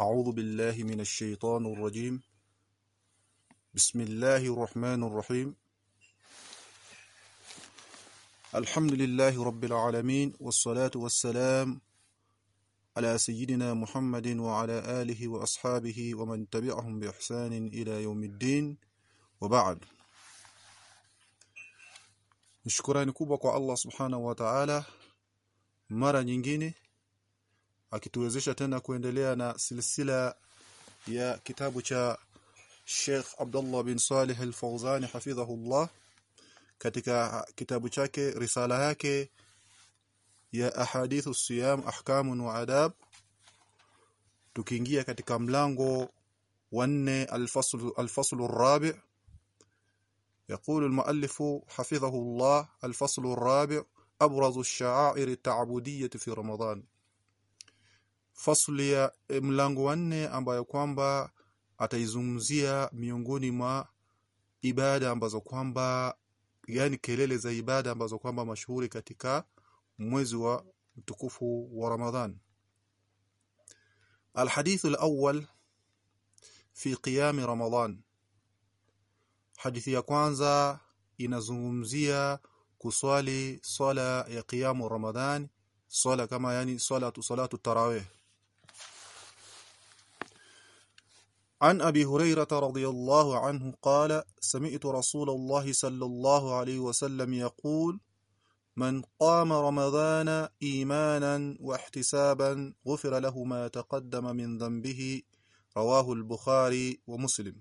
أعوذ بالله من الشيطان الرجيم. بسم الله الرحمن الرحيم. الحمد لله رب العالمين والصلاة والسلام على سيدنا محمد وعلى آله وأصحابه ومن تبعهم بإحسان إلى يوم الدين. وبعد. Shukrani kubwa kwa Allah Subhanahu wa akituwezesha tena kuendelea na silsila ya kitabu cha Sheikh Abdullah bin Salih Al-Fawzani hafidhahullah katika kitabu chake risala yake ya ahadithu siyam ahkamun wa adab tukiingia katika mlango wa 4 al-fasl ar-rabi' يقول المؤلف حفظه الله الفصل الرابع أبرز الشعائر التعبدية في رمضان فصل ya mlango wa 4 ambayo kwamba ataizungumzia miongoni mwa ibada ambazo kwamba yani kelele za ibada ambazo kwamba mashuhuri katika mwezi wa mtukufu wa Ramadhan الحديث الأول في قيام رمضان hadithi ya kwanza inazungumzia kuswali swala ya qiyamu ramadhan swala kama yani salatu salatu tarawih عن أبي هريرة رضي الله عنه قال سمعت رسول الله صلى الله عليه وسلم يقول من قام رمضان إيمانا واحتسابا غفر له ما تقدم من ذنبه رواه البخاري ومسلم.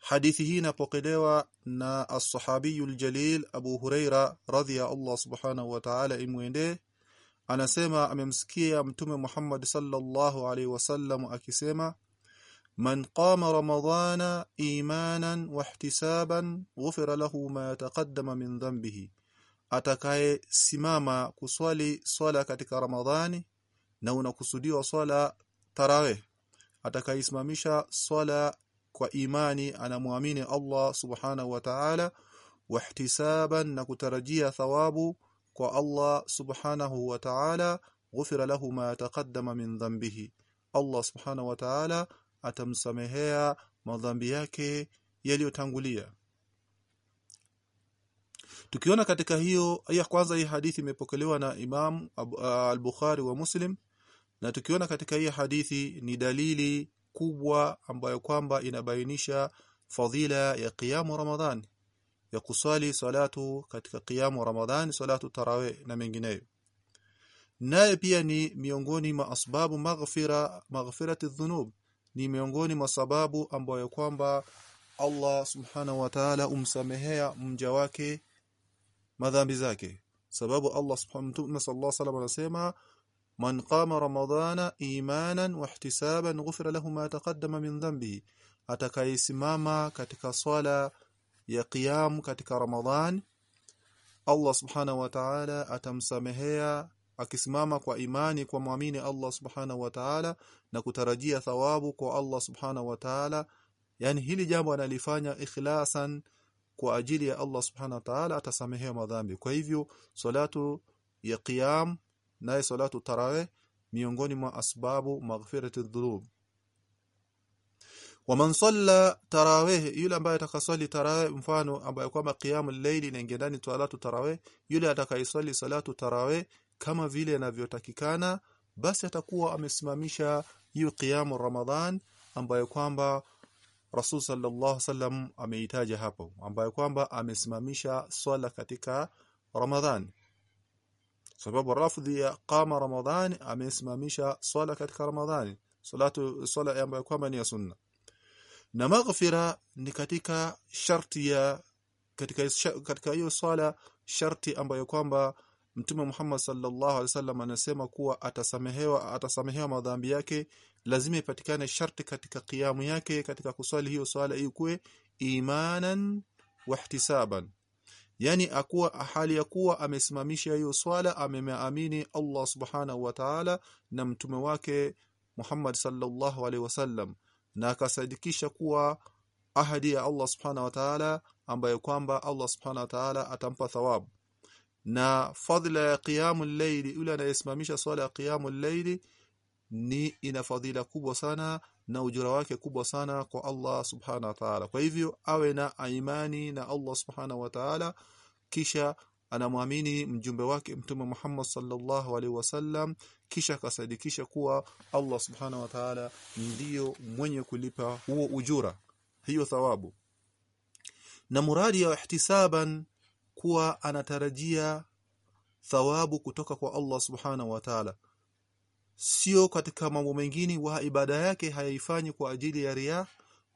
حديثه نبقلوا نا الصحابي الجليل أبو هريرة رضي الله سبحانه وتعالى إمويني أنا سيما أممسكي محمد صلى الله عليه وسلم أكسيما man qama رمضان imanan wa غفر له ما ma من dhanbihi. Atakaye simama kuswali swala katika ramadhani na unakusudiwa swala tarawih atakaisimamisha swala kwa imani anamwamini Allah subhanahu wa ta'ala wahtisaban na kutarajia thawabu kwa Allah subhanahu wa ta'ala ghufira lahu ma taqaddama min dhanbihi. Allah subhanahu wa ta'ala atamsamehea madhambi yake yaliyotangulia. Tukiona katika hiyo ya kwanza hii hadithi imepokelewa na Imam al-Bukhari wa Muslim na tukiona katika hii hadithi ni dalili kubwa ambayo kwamba inabainisha fadhila ya qiyamu ramadhan ya kuswali salatu katika qiyamu ramadhan salatu tarawih na mengineyo. Naye pia ni miongoni mwa asbabu maghfira maghfirati dhunub ni miongoni mwa sababu ambayo kwamba Allah subhanahu wa ta'ala umsamehea mja wake madhambi zake. Sababu Allah subhanahu wa ta'ala sallallahu anasema man qama ramadhana imanan wa ihtisaban ghufira lahu ma taqaddama min dhanbihi atakaisimama katika swala ya qiyam katika ramadhan Allah subhanahu wa ta'ala atamsamehea akisimama kwa imani kwa muamini Allah subhanahu wa ta'ala na kutarajia thawabu kwa Allah subhanahu wa ta'ala yani hili jambo analifanya ikhlasan kwa ajili ya Allah subhanahu wa ta'ala atasamehea madhambi. Kwa hivyo salatu ya qiyam naye salatu tarawih miongoni mwa asbabu maghfirati dhunub. Waman salla tarawih yule ambaye atakaswali tarawih mfano ambaye kwamba qiyamul layli inaingia ndani salatu tarawih yule atakayeswali salatu tarawih kama vile inavyotakikana basi atakuwa amesimamisha hiyo qiyamu ramadhan ambayo kwamba Rasul sallallahu sallam ameitaja hapo ambayo kwamba amesimamisha swala katika Ramadhan. Sababu rafdhi ya qama Ramadhan amesimamisha swala katika ramadhani salatu swala ambayo kwamba ni ya sunna. Na maghfira ni katika sharti ya katika katika hiyo swala sharti ambayo kwamba mtume Muhammad sallallahu alaihi wasallam anasema kuwa atasamehewa atasamehewa madhambi yake lazima ipatikane sharti katika kiamu yake katika kuswali hiyo swala ikuwe imanan wahtisaban yani akuwa hali ya kuwa amesimamisha hiyo swala ameamini Allah subhanahu wa ta'ala na mtume wake Muhammad sallallahu alaihi wasallam. Na akasadikisha kuwa ahadi ya Allah subhanahu wa ta'ala ambayo kwamba Allah subhanahu wa ta'ala atampa thawabu na fadhila ya qiyamul layli yule anayesimamisha swala ya qiyamul layli ni ina fadhila kubwa sana na ujira wake kubwa sana kwa Allah subhana wa ta'ala. Kwa hivyo awe na imani na Allah subhana wa ta'ala kisha anamwamini mjumbe wake mtume Muhammad sallallahu alaihi wasallam kisha akasadikisha kuwa Allah subhana wa ta'ala ndiyo mwenye kulipa huo ujura hiyo thawabu. Na muradi ya ihtisaban kuwa anatarajia thawabu kutoka kwa Allah subhanahu wa ta'ala. Sio katika mambo mengine wa ibada yake hayaifanyi kwa ajili ya ria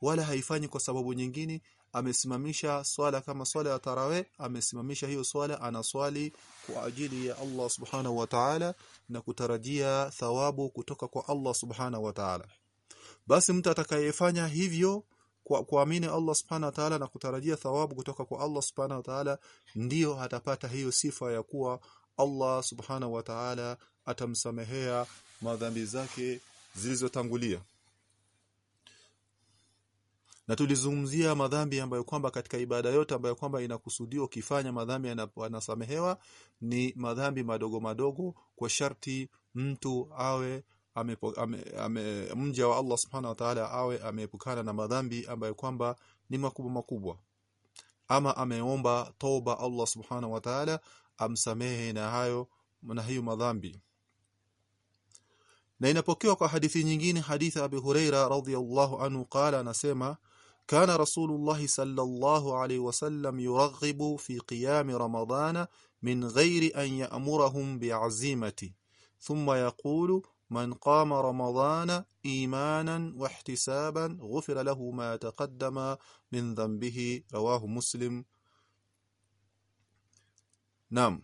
wala haifanyi kwa sababu nyingine amesimamisha swala kama swala ya tarawe amesimamisha hiyo swala anaswali kwa ajili ya Allah subhanahu wa ta'ala na kutarajia thawabu kutoka kwa Allah subhanahu wa ta'ala. Basi mtu atakayefanya hivyo kuamini Allah subhanahu wa ta'ala na kutarajia thawabu kutoka kwa Allah subhanahu wa ta'ala ndiyo atapata hiyo sifa ya kuwa Allah subhanahu wa ta'ala atamsamehea madhambi zake zilizotangulia. Na tulizungumzia madhambi ambayo kwamba katika ibada yote ambayo kwamba inakusudiwa ukifanya madhambi yanasamehewa ni madhambi madogo madogo kwa sharti mtu awe ame, ame, ame, mja wa Allah subhanahu wa ta'ala awe ameepukana na madhambi ambayo kwamba ni makubwa makubwa ama ameomba toba Allah subhanahu wa ta'ala amsamehe na hayo na hiyo madhambi na inapokewa kwa hadithi nyingine hadithi Abi Huraira radhiyallahu anhu qala anasema كان رسول الله صلى الله عليه وسلم يرغب في قيام رمضان من غير أن يأمرهم بعزيمة ثم يقول من قام رمضان إيمانا واحتسابا غفر له ما تقدم من ذنبه رواه مسلم نعم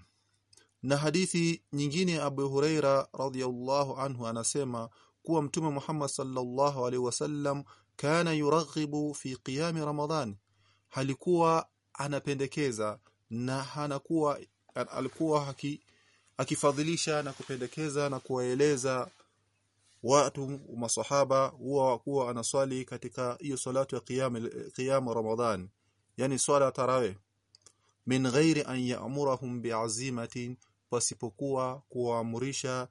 na hadithi nyingine Abu Huraira radhiyallahu anhu anasema kuwa mtume Muhammad sallallahu alaihi wasallam kana yuraghibu fi qiyami Ramadhan halikuwa anapendekeza na hanakuwa alikuwa haki, akifadhilisha na kupendekeza na kuwaeleza watu masahaba huwa kuwa anaswali katika hiyo salatu ya qiyam qiyam Ramadhan yani swala tarawe min ghairi an ya'murahum bi'azimatin pasipokuwa kuamrisha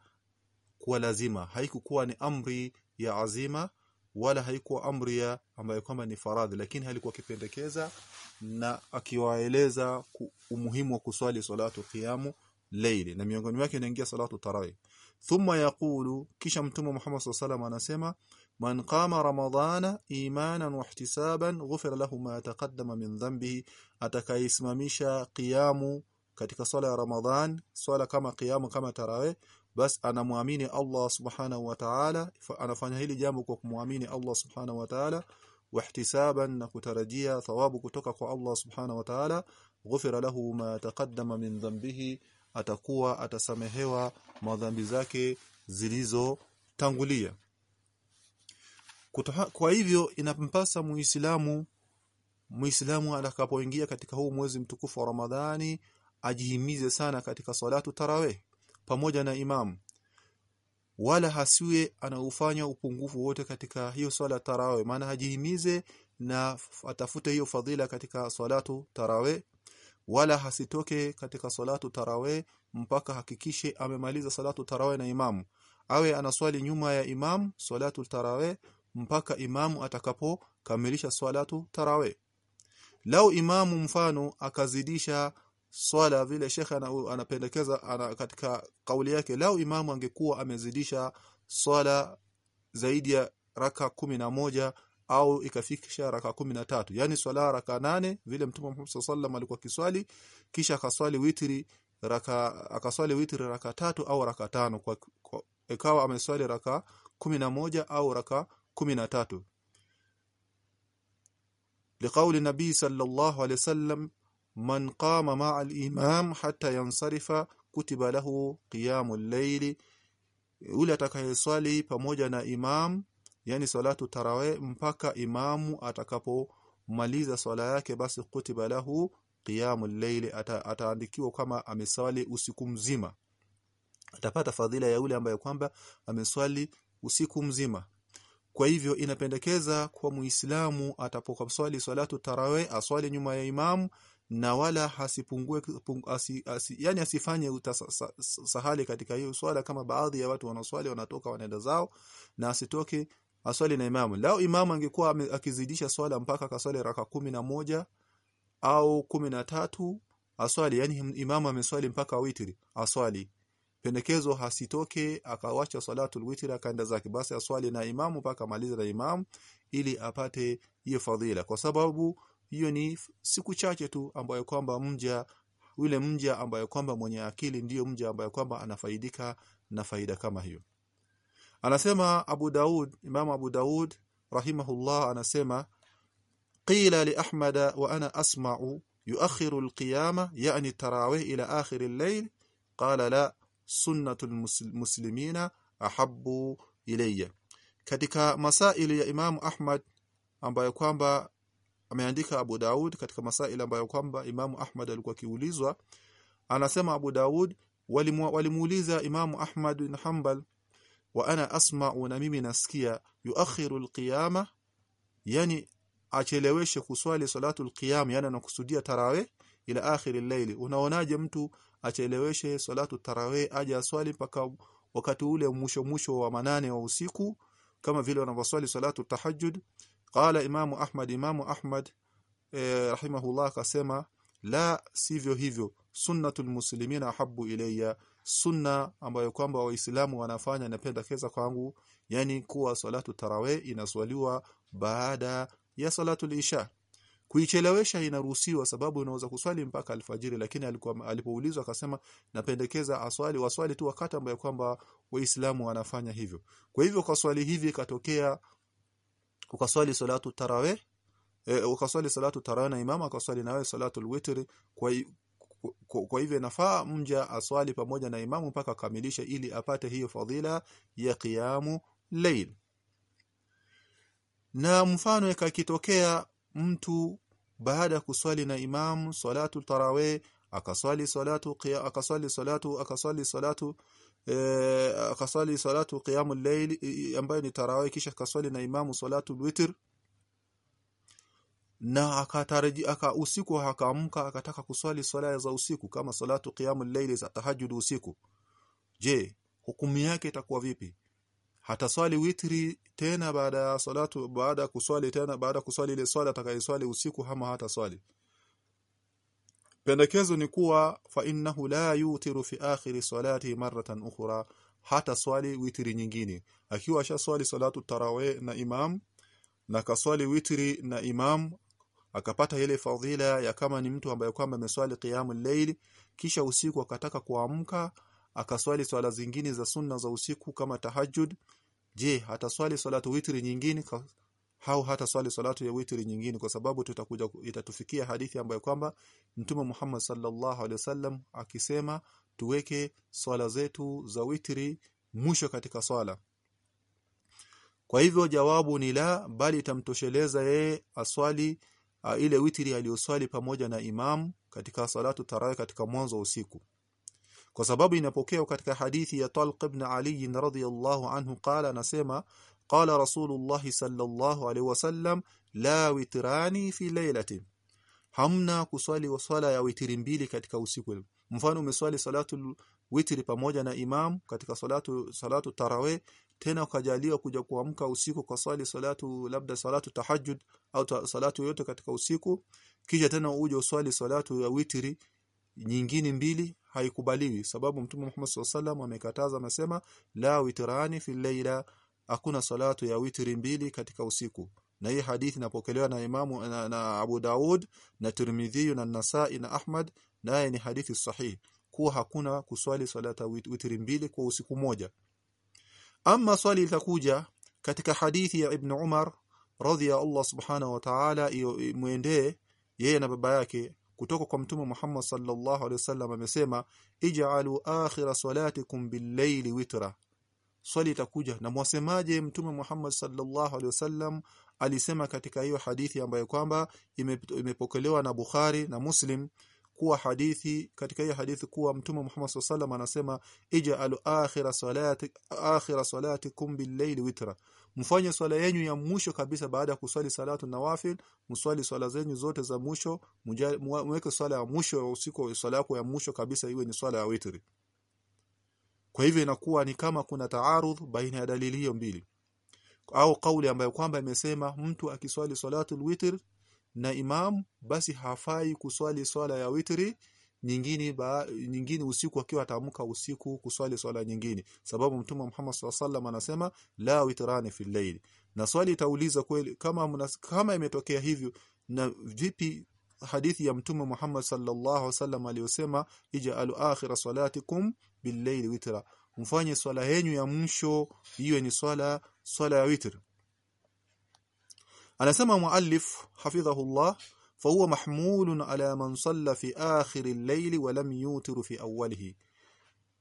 kuwa lazima. Haikukuwa ni amri ya azima wala haikuwa amri ya ambayo kwamba ni faradhi lakini halikuwa akipendekeza na akiwaeleza umuhimu wa kuswali salatu qiyamu layli na miongoni mwake inaingia salatu tarawih. Thumma yaqulu kisha mtume Muhammad sallallahu anasema man qama ramadhana imanan wa ihtisaban ghufira lahu ma taqaddama min dhanbihi atakaisimamisha qiyamu katika swala ya ramadhan swala kama qiyamu kama tarawih bas anamwamini Allah subhanahu wa ta'ala anafanya hili jambo kwa kumwamini Allah subhanahu wa ta'ala wahtisaban na kutarajia thawabu kutoka kwa Allah subhanahu wa ta'ala ghufira lahu ma taqaddama min dhanbihi atakuwa atasamehewa madhambi zake zilizotangulia. Kwa hivyo inampasa muislamu muislamu atakapoingia katika huu mwezi mtukufu wa Ramadhani ajihimize sana katika salatu tarawih pamoja na imam. Wala hasiwe anaufanya upungufu wote katika hiyo swala tarawih. Maana ajihimize na atafute hiyo fadhila katika salatu tarawih wala hasitoke katika salatu tarawe mpaka hakikishe amemaliza salatu tarawe na imamu. Awe anaswali nyuma ya imamu salatu tarawe mpaka imamu atakapokamilisha salatu tarawe lau imamu mfano akazidisha swala vile shekhe anapendekeza ana, katika kauli yake lau imamu angekuwa amezidisha swala zaidi ya raka kumi na moja au ikafikisha raka kumi na tatu yani swala raka nane vile mtume Muhammad sallallahu alikuwa kiswali kisha akaswali witri raka akaswali witri raka tatu au raka tano kwa, kwa ikawa ameswali raka kumi na moja au raka kumi na tatu لقول النبي صلى الله عليه وسلم من قام مع الإمام حتى ينصرف كتب له قيام الليل yule atakayeswali pamoja na imam yani salatu tarawe mpaka imamu atakapomaliza swala yake basi kutiba lahu qiyamul layli ata, ataandikiwa kama ameswali usiku mzima. Atapata fadhila ya yule ambaye kwamba ameswali usiku mzima. Kwa hivyo inapendekeza kwa muislamu atapokuswali salatu tarawih aswali nyuma ya imamu na wala hasipungue pung, asi, asi, yani asifanye utasahali katika hiyo swala kama baadhi ya watu wanaswali wanatoka wanaenda zao na asitoke aswali na imamu. Lao imamu angekuwa akizidisha swala mpaka kaswali raka kumi na moja au kumi na tatu aswali. Yani imamu ameswali mpaka witri aswali. Pendekezo hasitoke akawacha salatul witri akaenda zake. Basi aswali na imamu mpaka maliza na imamu ili apate hiyo fadhila. Kwa sababu hiyo ni siku chache tu ambayo kwamba mja yule mja ambayo kwamba mwenye akili ndiyo mja ambayo kwamba anafaidika na faida kama hiyo anasema Abu Daud Imam Abu Daud rahimahullah anasema qila li Ahmad wa ana asma'u yuakhiru alqiyama yani tarawih ila akhir al-layl qala la sunnatul muslimina ahabbu ilayya katika masaili ya Imam Ahmad ambayo kwamba ameandika Abu Daud katika masaili ambayo kwamba Imam Ahmad alikuwa kiulizwa anasema Abu Daud walimuuliza Imam Ahmad bin Hanbal wa ana asma'u na mimi nasikia yuakhiru alqiyama yani acheleweshe kuswali salatu alqiyam yani anakusudia tarawe ila akhir al-layl unaonaje mtu acheleweshe salatu tarawe aje aswali mpaka wakati ule mwisho mwisho wa manane wa usiku kama vile wanavyoswali salatu tahajjud? Qala imamu ahmad imamu ahmad eh, rahimahullah akasema la sivyo hivyo. Sunnatul muslimina habu ilayya sunna ambayo kwamba waislamu wanafanya napendekeza kwangu yani kuwa salatu tarawih inaswaliwa baada ya salatu isha kuichelewesha inaruhusiwa sababu unaweza kuswali mpaka alfajiri lakini alipoulizwa akasema napendekeza aswali waswali tu wakati ambayo kwamba waislamu wanafanya hivyo. Kwa hivyo kwa swali hivi ikatokea ukaswali salatu tarawih e, ukaswali salatu tarawih na imama akaswali nawe salatu alwitr kwa, kwa hivyo nafaa mja aswali pamoja na imamu mpaka akamilishe ili apate hiyo fadhila ya qiyamu layl na mfano ikakitokea mtu baada ya kuswali na imamu salatu tarawe akaswali salatu qiyam akaswali salatu akaswali salatu eh, akaswali salatu qiyamul layl ambayo ni tarawih kisha akaswali na imamu salatu witr na akataraji aka usiku akaamka akataka kuswali swala za usiku kama salatu qiyamul layl za tahajjud usiku. Je hukumu yake itakuwa vipi? Hataswali witri tena baada ya salatu baada kuswali tena baada kuswali ile swala atakayeswali usiku ama hata swali pendekezo ni kuwa fa innahu la yutiru fi akhir salati maratan ukhra hata swali witri nyingine. Akiwa ashaswali salatu tarawih na imam na kaswali witri na imam akapata ile fadhila ya kama ni mtu ambaye kwamba ameswali qiyamul layl kisha usiku akataka kuamka akaswali swala zingine za sunna za usiku kama tahajjud. Je hataswali salatu witri nyingine? Au hata swali salatu ya witri nyingine? Kwa sababu tutakuja itatufikia hadithi ambayo kwamba Mtume Muhammad sallallahu alaihi wasallam akisema tuweke swala zetu za witri mwisho katika swala. Kwa hivyo jawabu ni la bali itamtosheleza yeye aswali uh, ile witri aliyoswali pamoja na imam katika salatu tarawih katika mwanzo wa usiku. Kwa sababu inapokea katika hadithi ya Talq ibn Ali radhiyallahu anhu qala anasema qala rasulullah sallallahu alaihi wasallam la witrani fi lailati hamna kuswali swala ya witri mbili katika usiku. Mfano umeswali salatu witri pamoja na imam katika salatu salatu tarawih tena ukajaliwa kuja kuamka usiku kwa swali salatu labda salatu tahajjud au salatu yote katika usiku. Kisha tena uje uswali salatu ya witri nyingine mbili haikubaliwi. Sababu mtume Muhammad SAW amekataza amesema la witrani fi layla hakuna salatu ya witri mbili katika usiku. Na hii hadithi inapokelewa na Imamu na, na Abu Daud na Tirmidhi na Nasai na Ahmad naye ni hadithi sahihi. Kuwa hakuna kuswali salata witri mbili kwa usiku moja ama swali litakuja katika hadithi ya Ibn Umar radhiya Allah subhanahu wa ta'ala muendee yeye na baba yake kutoka kwa mtume Muhammad sallallahu alaihi wasallam amesema ij'alu akhira salatikum bil-layli witra. Swali itakuja na mwasemaje mtume Muhammad sallallahu alaihi wasallam alisema katika hiyo hadithi ambayo kwamba imepokelewa na Bukhari na Muslim kuwa hadithi katika hiyo hadithi kuwa mtume Muhammad SAW anasema ij'alu akhira salati akhira salatikum bil-layli witra. Mfanye swala yenu ya mwisho kabisa baada ya kuswali salatu nawafil mswali swala zenyu zote za mwisho mweke swala ya mwisho ya usiku swala yako ya mwisho kabisa iwe ni swala ya witri. Kwa hivyo inakuwa ni kama kuna taarudh baina ya dalili hiyo mbili. Au kauli ambayo kwamba imesema mtu akiswali salatu witr na imam basi hafai kuswali swala ya witri nyingine ba, nyingine usiku akiwa ataamka usiku kuswali swala nyingine. Sababu mtume Muhammad SAW anasema la witrani fil layl. Na swali itauliza kweli kama mnas, kama imetokea hivyo na vipi hadithi ya mtume Muhammad sallallahu alaihi wasallam aliyosema ij'alu akhira salatikum bil layl witra. Mfanye swala yenu ya mwisho hiyo ni swala swala ya witr anasema muallif hafidhahullah fahuwa mahmulun ala man salla fi akhir al-layl wa lam yutiru fi awwalihi.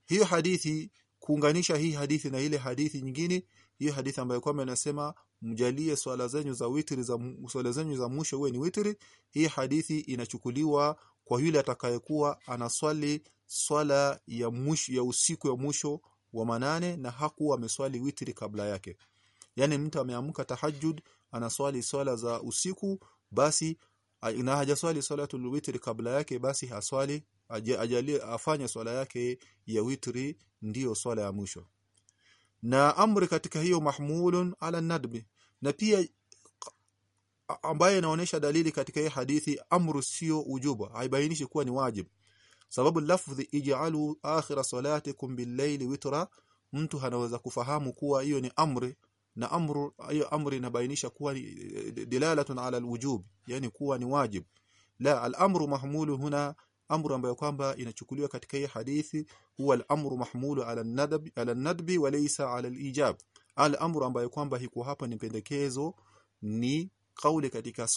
Hiyo hadithi kuunganisha hii hadithi na ile hadithi nyingine hiyo hadithi ambayo kwamba inasema mjalie swala zenyu za witri za swala zenyu za mwisho uwe ni witri hii hadithi inachukuliwa kwa yule atakayekuwa anaswali swala ya mwisho ya usiku ya mwisho wa manane na hakuwa ameswali witri kabla yake. Yani mtu ameamka tahajjud anaswali swala za usiku basi na hajaswali salatul witri kabla yake basi haswali ajalie afanye swala yake ya witri ndiyo swala ya mwisho. Na amri katika hiyo mahmulun ala nadbi. Na pia ambaye inaonesha dalili katika hii hadithi amru sio ujuba haibainishi kuwa ni wajib. Sababu lafdhi ij'alu akhira salatikum bil-layli witra mtu anaweza kufahamu kuwa hiyo ni amri na amru hiyo amri inabainisha kuwa dilalatun ala alwujub yani kuwa ni wajib. La al-amru mahmulu huna amru ambayo kwamba inachukuliwa katika hii hadithi huwa al-amru mahmulu ala an-nadb ala an-nadbi wa laysa ala al-ijab. Ambayo kwamba hiko hapa ni pendekezo ni kauli katika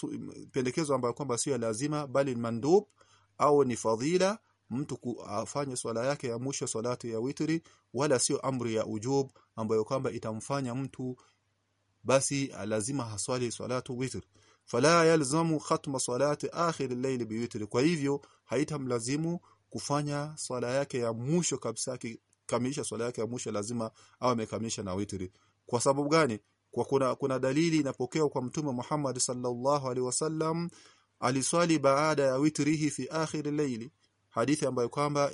pendekezo ambayo kwamba sio lazima bali mandub au ni fadhila mtu afanye swala yake ya mwisho salatu ya witri wala sio amri ya ujub ambayo kwamba itamfanya mtu basi lazima haswali salatu witr. Fala yalzamu khatma salati akhir al-layl biwitr kwa hivyo haitamlazimu kufanya swala yake ya mwisho kabisa kamilisha swala yake ya mwisho lazima awe amekamilisha na witri kwa sababu gani? Kwa kuna kuna dalili inapokewa kwa mtume Muhammad sallallahu alaihi wasallam aliswali baada ya witrihi fi akhir al-layl. Hadithi ambayo kwamba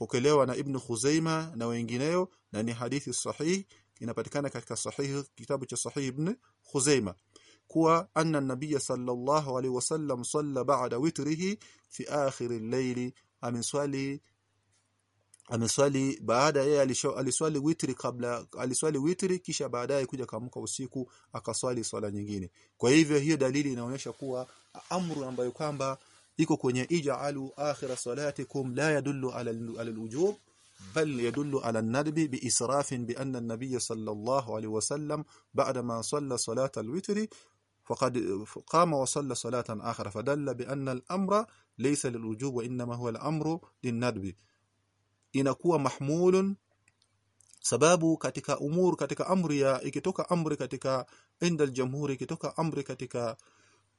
imepokelewa na Ibn Khuzaima na wengineo na ni hadithi sahihi inapatikana katika sahihi kitabu cha sahihi Ibn Khuzaima kuwa anna nabiy sallallahu alaihi wasallam salla ba'da witrihi fi akhir al-layl ameswali ameswali baada yeye aliswali witri kabla aliswali witri kisha baadaye kuja kamka usiku akaswali swala nyingine. Kwa hivyo hiyo dalili inaonyesha kuwa amru ambayo kwamba iko kwenye ij'alu akhira salatikum la yadullu ala al-wujub bal yadullu ala an-nadbi bi israfin bi anna an-nabiy sallallahu alayhi wasallam ba'da ma salla salat al-witr faqad qama wa salla salatan akhara fadalla bi anna al-amra laysa lil-wujub wa inma huwa al-amru lin-nadbi inakuwa mahmulun sababu katika umur katika amri ya ikitoka amri katika inda al-jamhuri ikitoka amri katika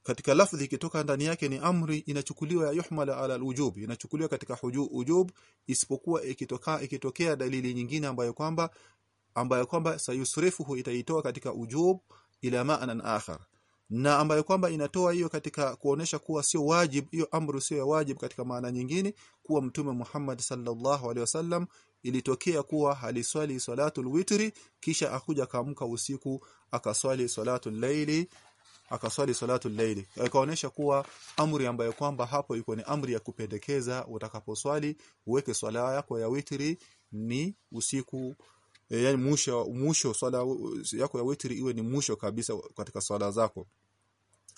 katika lafdhi ikitoka ndani yake ni amri inachukuliwa ya yuhmala ala alwujub inachukuliwa katika huju, ujub isipokuwa ikitoka ikitokea dalili nyingine ambayo kwamba ambayo kwamba sayusrifuhu itaitoa katika ujub ila ma'nan akhar. Na ambayo kwamba inatoa hiyo katika kuonesha kuwa sio wajib hiyo amri sio ya wajib katika maana nyingine kuwa mtume Muhammad sallallahu alaihi wasallam ilitokea kuwa haliswali salatul witri kisha akuja kaamka usiku akaswali salatul layli akaswali salatu laili ikaonesha kuwa amri ambayo kwamba hapo iko ni amri ya kupendekeza utakaposwali uweke swala yako ya witri ni usiku e, yani mwisho mwisho swala yako ya witri iwe ni mwisho kabisa katika swala zako.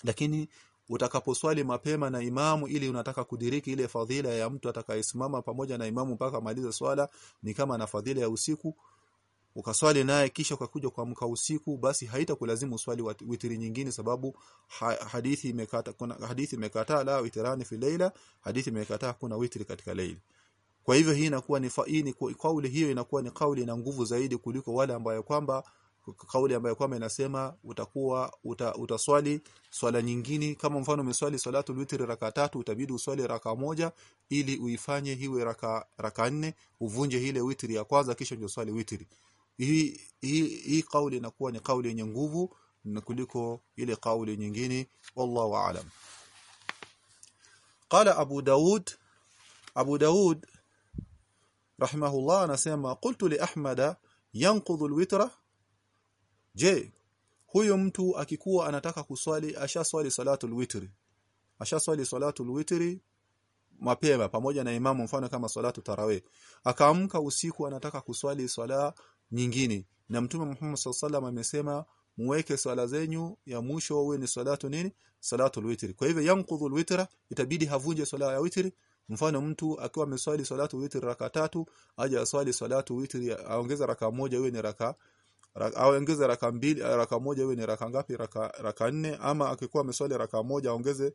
Lakini utakaposwali mapema na imamu ili unataka kudiriki ile fadhila ya mtu atakayesimama pamoja na imamu mpaka amalize swala ni kama na fadhila ya usiku ukaswali naye kisha ukakuja kuamka usiku basi haitakulazimu uswali witiri nyingine sababu ha, hadithi imekata kuna hadithi imekataa la witirani fi leila hadithi imekataa kuna witiri katika leili kwa hivyo hii inakuwa ni faini kauli hiyo inakuwa ni kauli na nguvu zaidi kuliko wale ambayo kwamba kauli ambayo kwamba inasema utakuwa uta, utaswali swala nyingine. Kama mfano umeswali salatu witri raka tatu utabidi uswali raka moja ili uifanye hiwe raka raka nne uvunje ile witri ya kwanza kisha ndio swali witri hii hii hii kauli inakuwa ni kauli yenye nguvu kuliko ile kauli nyingine. Wallahu aalam qala abu daud abu daud rahimahullah anasema qultu li ahmada yanqudhu alwitra. Je huyo mtu akikuwa anataka kuswali ashaswali salatul witri? Ashaswali salatu witri mapema pamoja na imamu mfano kama salatu tarawih. Akaamka usiku anataka kuswali swala nyingine. Na mtume Muhammad sallallahu amesema muweke swala zenyu ya mwisho uwe ni salatu nini? Salatu witri. Kwa hivyo yanqudhu alwitra itabidi havunje swala ya witri. Mfano mtu akiwa ameswali salatu witri raka tatu aje aswali salatu witri aongeza raka moja iwe ni raka aongeze raka mbili raka moja iwe ni raka ngapi? Raka raka nne. Ama akikuwa ameswali raka moja aongeze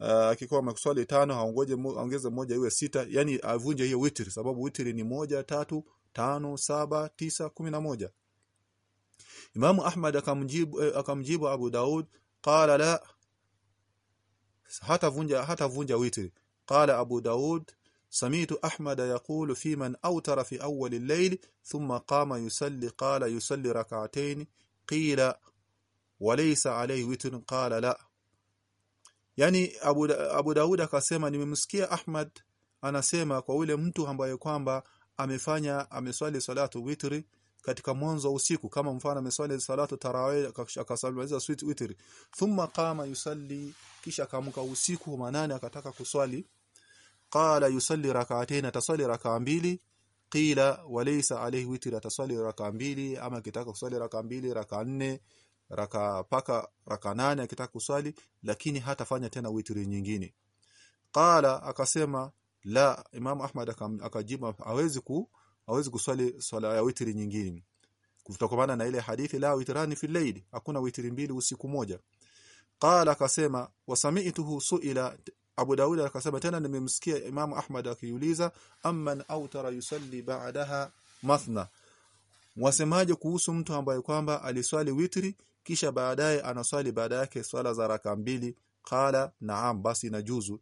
uh, akikuwa ameswali tano aongeze aongeze moja iwe sita. Yani avunje hiyo witri. Sababu witri ni moja tatu tano, saba, tisa, moja. Imam Ahmad akamjibu eh, akamjibu Abu Daud qala la hata vunja hata vunja witri. Qala Abu Daud samitu Ahmad yaqulu fi man awtara fi awwal al-layl thumma qama yusalli qala yusalli rak'atayn qila walaysa alayhi witr qala la. Yani Abu, Abu Daud akasema nimemsikia Ahmad anasema kwa ule mtu ambaye kwamba amefanya ameswali salatu witri katika mwanzo usiku kama mfano ameswali salatu tarawih akasaliza witri thumma qama yusalli kisha akamka usiku manane akataka kuswali. Qala yusalli rak'atayn tasali rak'a mbili. Qila walaysa alayhi witr tasali rak'a mbili. Ama kitaka kuswali rak'a mbili rak'a nne raka paka raka nane akitaka kuswali lakini hatafanya tena witri nyingine. Qala akasema la imam ahmad akajibu hawezi ku hawezi kuswali swala ya witri nyingine. Kutokana na ile hadithi la witrani fi layli hakuna witri mbili usiku moja. Qala akasema wasami'tuhu su'ila. Abu Daud akasema tena nimemsikia Imam Ahmad akiuliza amman autara yusalli ba'daha mathna. Wasemaje kuhusu mtu ambaye kwamba aliswali witri kisha baadaye anaswali baada yake swala za raka mbili? Qala naam basi najuzu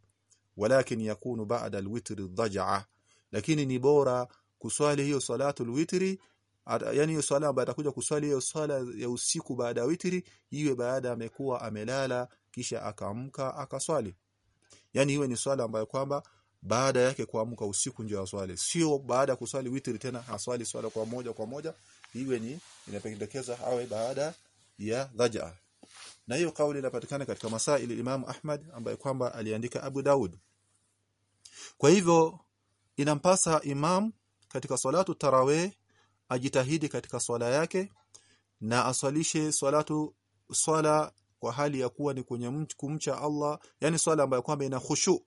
walakin yakunu ba'da alwitri dhaj'a lakini ni bora kuswali hiyo salatu witri yani hiyo swala ambayo atakuja kuswali hiyo swala ya usiku baada ya witri iwe baada amekuwa amelala kisha akaamka akaswali. Yani iwe ni swala ambayo kwamba baada yake kuamka usiku ndio aswali. Sio baada ya kuswali witri tena aswali swala kwa moja kwa moja iwe ni inapendekeza awe baada ya dhaja na hiyo kauli inapatikana katika masaili Imam Ahmad ambaye kwamba aliandika Abu Daud. Kwa hivyo inampasa imam katika salatu tarawih ajitahidi katika swala yake na aswalishe salatu swala kwa hali ya kuwa ni kwenye kumcha Allah yani swala ambayo kwamba ina khushu.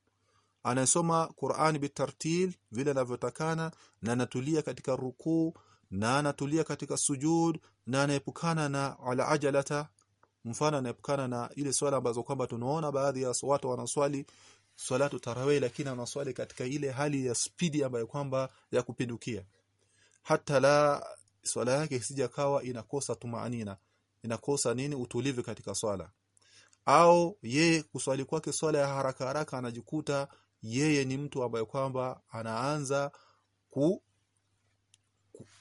Anasoma Qur'an bitartil vile anavyotakana na anatulia katika rukuu na anatulia katika sujud na anaepukana na ala ajalata mfano anaepukana na ile swala ambazo kwamba tunaona baadhi ya watu wanaswali salatu tarawih lakini wanaswali katika ile hali ya spidi ambayo kwamba ya kupindukia. Hata la swala yake isijakawa inakosa tumaanina inakosa nini? Utulivu katika swala. Au yeye kuswali kwake swala ya haraka haraka anajikuta yeye ni mtu ambaye kwamba anaanza ku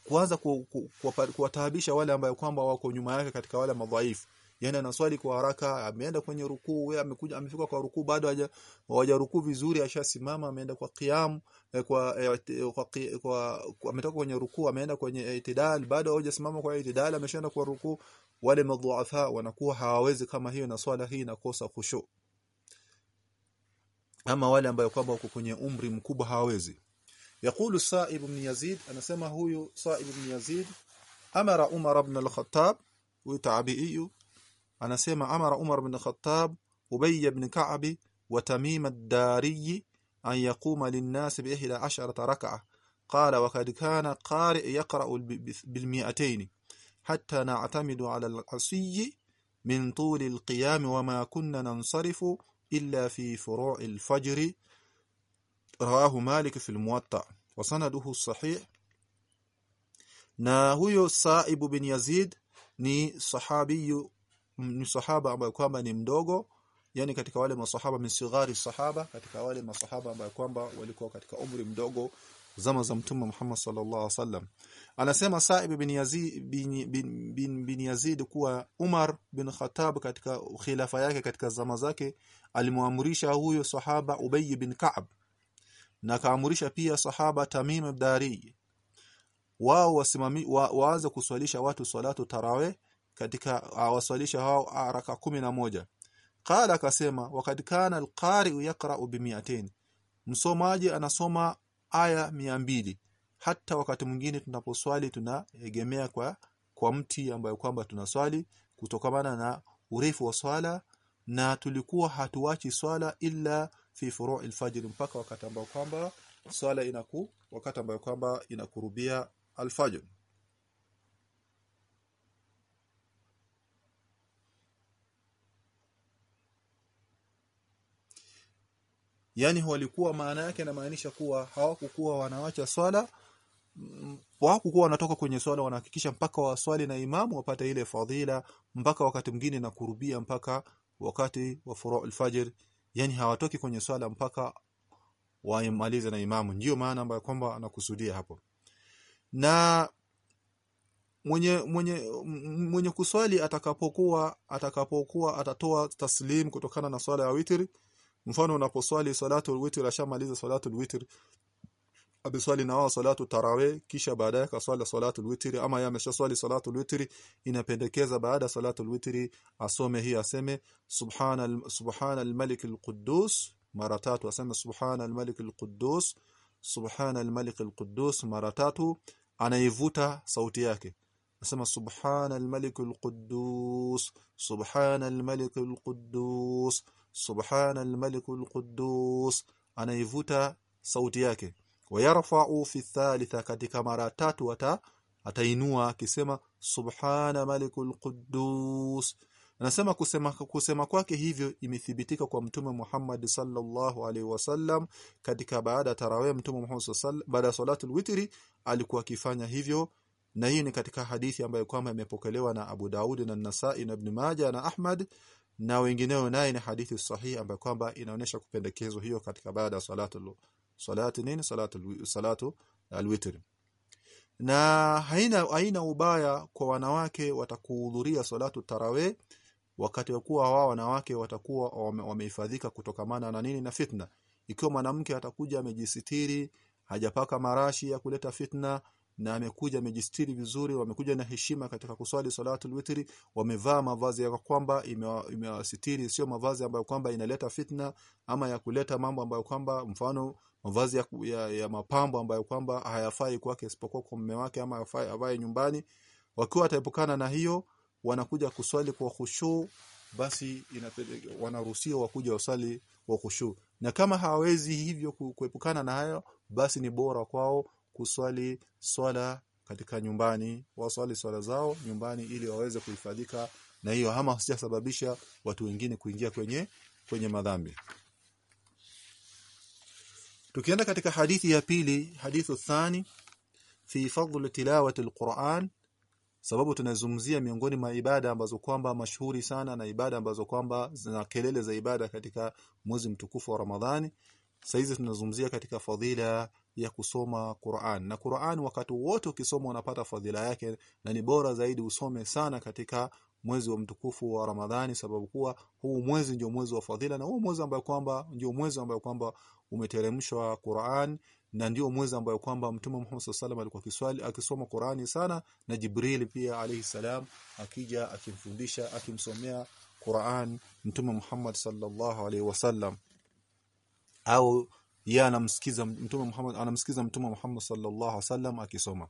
kuanza kuwataabisha wale ambayo kwamba wako nyuma yake katika wale madhaifu yani anaswali kwa haraka ameenda kwenye rukuu wewe amekuja amefika kwa rukuu bado haja haja rukuu vizuri ashasimama ameenda kwa qiyam kwa kwa, kwa, kwa ametoka kwenye rukuu ameenda kwenye itidal bado hajasimama kwa itidal ameshaenda kwa rukuu wale madhuafa wanakuwa hawawezi kama hiyo na swala hii inakosa khushu ama wale ambayo kwamba wako kwenye umri mkubwa hawawezi يقول سائب بن يزيد أنا سمى هو سائب بن يزيد أمر عمر بن الخطاب وتعبئي أنا سمى أمر عمر بن الخطاب أبي بن كعب وتميم الداري أن يقوم للناس بإحدى عشرة ركعة قال وقد كان قارئ يقرأ بالمئتين حتى نعتمد على العصي من طول القيام وما كنا ننصرف إلا في فروع الفجر رواه مالك في الموطأ وسنده الصحيح na huyo Saib bin Yazid ni sahabi ni sahaba ambaye kwamba ni mdogo yani katika wale masahaba misighari sahaba katika wale masahaba ambaye kwamba walikuwa katika umri mdogo zama za mtume Muhammad sallallahu alaihi wasallam. Anasema Sa'ib bin Yazid bin, bin, bin, bin Yazid kuwa Umar bin Khattab katika khilafa yake katika zama zake alimuamrisha huyo sahaba Ubay bin Ka'b na kaamurisha pia sahaba Tamim Dari. Wao wasimami wa, waanze kuswalisha watu salatu tarawih katika waswalisha hao raka kumi na moja. Qala akasema wakad kana alqari yaqra'u bi 200 msomaji anasoma aya mbili. Hata wakati mwingine tunaposwali tunaegemea kwa kwa mti ambayo kwamba tunaswali kutokamana na urefu wa swala na tulikuwa hatuachi swala ila fi furu'il fajr mpaka wakati ambao kwamba swala inaku wakati ambao kwamba inakurubia alfajr yani walikuwa maana yake inamaanisha kuwa hawakukuwa wanawacha swala hawakukuwa wanatoka kwenye swala wanahakikisha mpaka waswali na imamu wapate ile fadhila mpaka wakati mwingine na kurubia mpaka wakati wa furu al-fajr. Yani hawatoki kwenye swala mpaka waimalize na imamu. Ndio maana ambayo kwamba anakusudia hapo. Na mwenye mwenye mwenye kuswali atakapokuwa atakapokuwa atatoa taslim kutokana na swala ya witri mfano unaposwali salatu witr ashamaliza salatu witr abiswali na wao salatu tarawih kisha baadaye kaswali salatu witr ama yameshaswali salatu witr inapendekeza baada salatu witr asome hii aseme subhana subhana al-malik al-quddus mara tatu aseme subhana al-malik al-quddus subhana al-malik al-quddus mara tatu anaivuta sauti yake. Nasema subhana al-malik al-quddus subhana al-malik al-quddus subhana al-malik al-quddus. Anaivuta sauti yake. Wayarfa'u fi thalitha katika mara tatu ata atainua akisema subhana malik quddus anasema kusema kusema kwake hivyo imethibitika kwa mtume Muhammad sallallahu alaihi wasallam katika baada tarawih mtume Muhammad sallallahu baada salatul witri alikuwa akifanya hivyo. Na hii ni katika hadithi ambayo kwamba imepokelewa na Abu Daud na Nasa'i na Ibn Majah na Ahmad na wengineo naye ni hadithi sahihi ambayo kwamba inaonyesha kupendekezwa hiyo katika baada ya salatu salatu nini? Salatu salatu alwitr. Na haina haina ubaya kwa wanawake watakuhudhuria salatu tarawe wakati wa kuwa wao wanawake watakuwa wamehifadhika kutokamana na nini? Na fitna. Ikiwa mwanamke atakuja amejisitiri hajapaka marashi ya kuleta fitna na amekuja amejistiri vizuri wamekuja na heshima katika kuswali salatul witri wamevaa mavazi ya kwamba imewasitiri sio mavazi ambayo kwamba inaleta fitna ama ya kuleta mambo ambayo kwamba mfano mavazi ya, ya, ya mapambo ambayo kwamba hayafai kwake isipokuwa kwa mume wake ama afai avae nyumbani. Wakiwa wataepukana na hiyo wanakuja kuswali kwa khushu basi wanaruhusiwa wakuja wasali wa khushu. Na kama hawezi hivyo kuepukana na hayo basi ni bora kwao kuswali swala katika nyumbani waswali swala zao nyumbani ili waweze kuhifadhika na hiyo ama hasijasababisha watu wengine kuingia kwenye kwenye madhambi. Tukienda katika hadithi ya pili hadithu thani fi fadl tilawati alquran sababu tunazungumzia miongoni mwa ibada ambazo kwamba mashuhuri sana na ibada ambazo kwamba zina kelele za ibada katika mwezi mtukufu wa Ramadhani saizi tunazungumzia katika fadhila ya kusoma Qur'an. Na Qur'an wakati wote ukisoma unapata fadhila yake na ni bora zaidi usome sana katika mwezi wa mtukufu wa Ramadhani sababu kuwa huu mwezi ndio mwezi wa fadhila na huu mwezi ambao kwamba ndio mwezi ambao kwamba umeteremshwa Qur'an na ndio mwezi ambao kwamba Mtume Muhammad sallallahu alikuwa kiswali akisoma Qur'ani sana na Jibril pia alayhi salam akija akimfundisha akimsomea Qur'an Mtume Muhammad sallallahu alaihi wasallam au yeye anamsikiza Mtume Muhammad anamsikiza Mtume Muhammad sallallahu alaihi wasallam akisoma.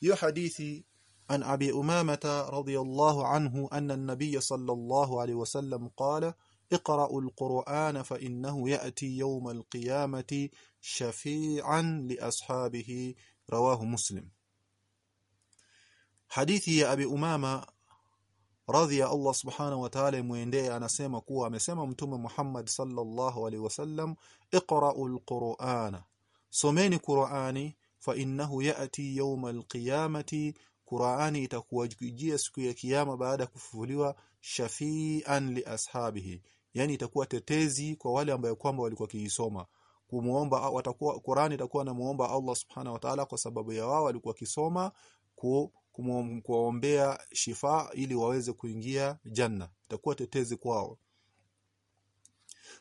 Hiyo hadithi أمامة رضي الله عنه أن النبي صلى الله عليه وسلم قال اقرأوا القرآن فإنه يأتي يوم القيامة شفيعا لأصحابه رواه مسلم حديثي يا أبي أمامة radhi Allah subhanahu wa ta'ala muendee anasema kuwa amesema mtume Muhammad sallallahu alaihi wasallam iqra'ul qur'ana. Someni qur'ani fa innahu ya'ti yawm alqiyamati Qur'ani itakuwa kujia siku ya kiyama baada ya kufufuliwa shafian li ashabihi. Yani itakuwa tetezi kwa wale ambao kwamba walikuwa kiisoma kumuomba watakuwa Qur'ani itakuwa namuomba Allah subhanahu wa ta'ala kwa sababu ya wao walikuwa kisoma ku kuombea shifa ili waweze kuingia janna. Itakuwa tetezi kwao.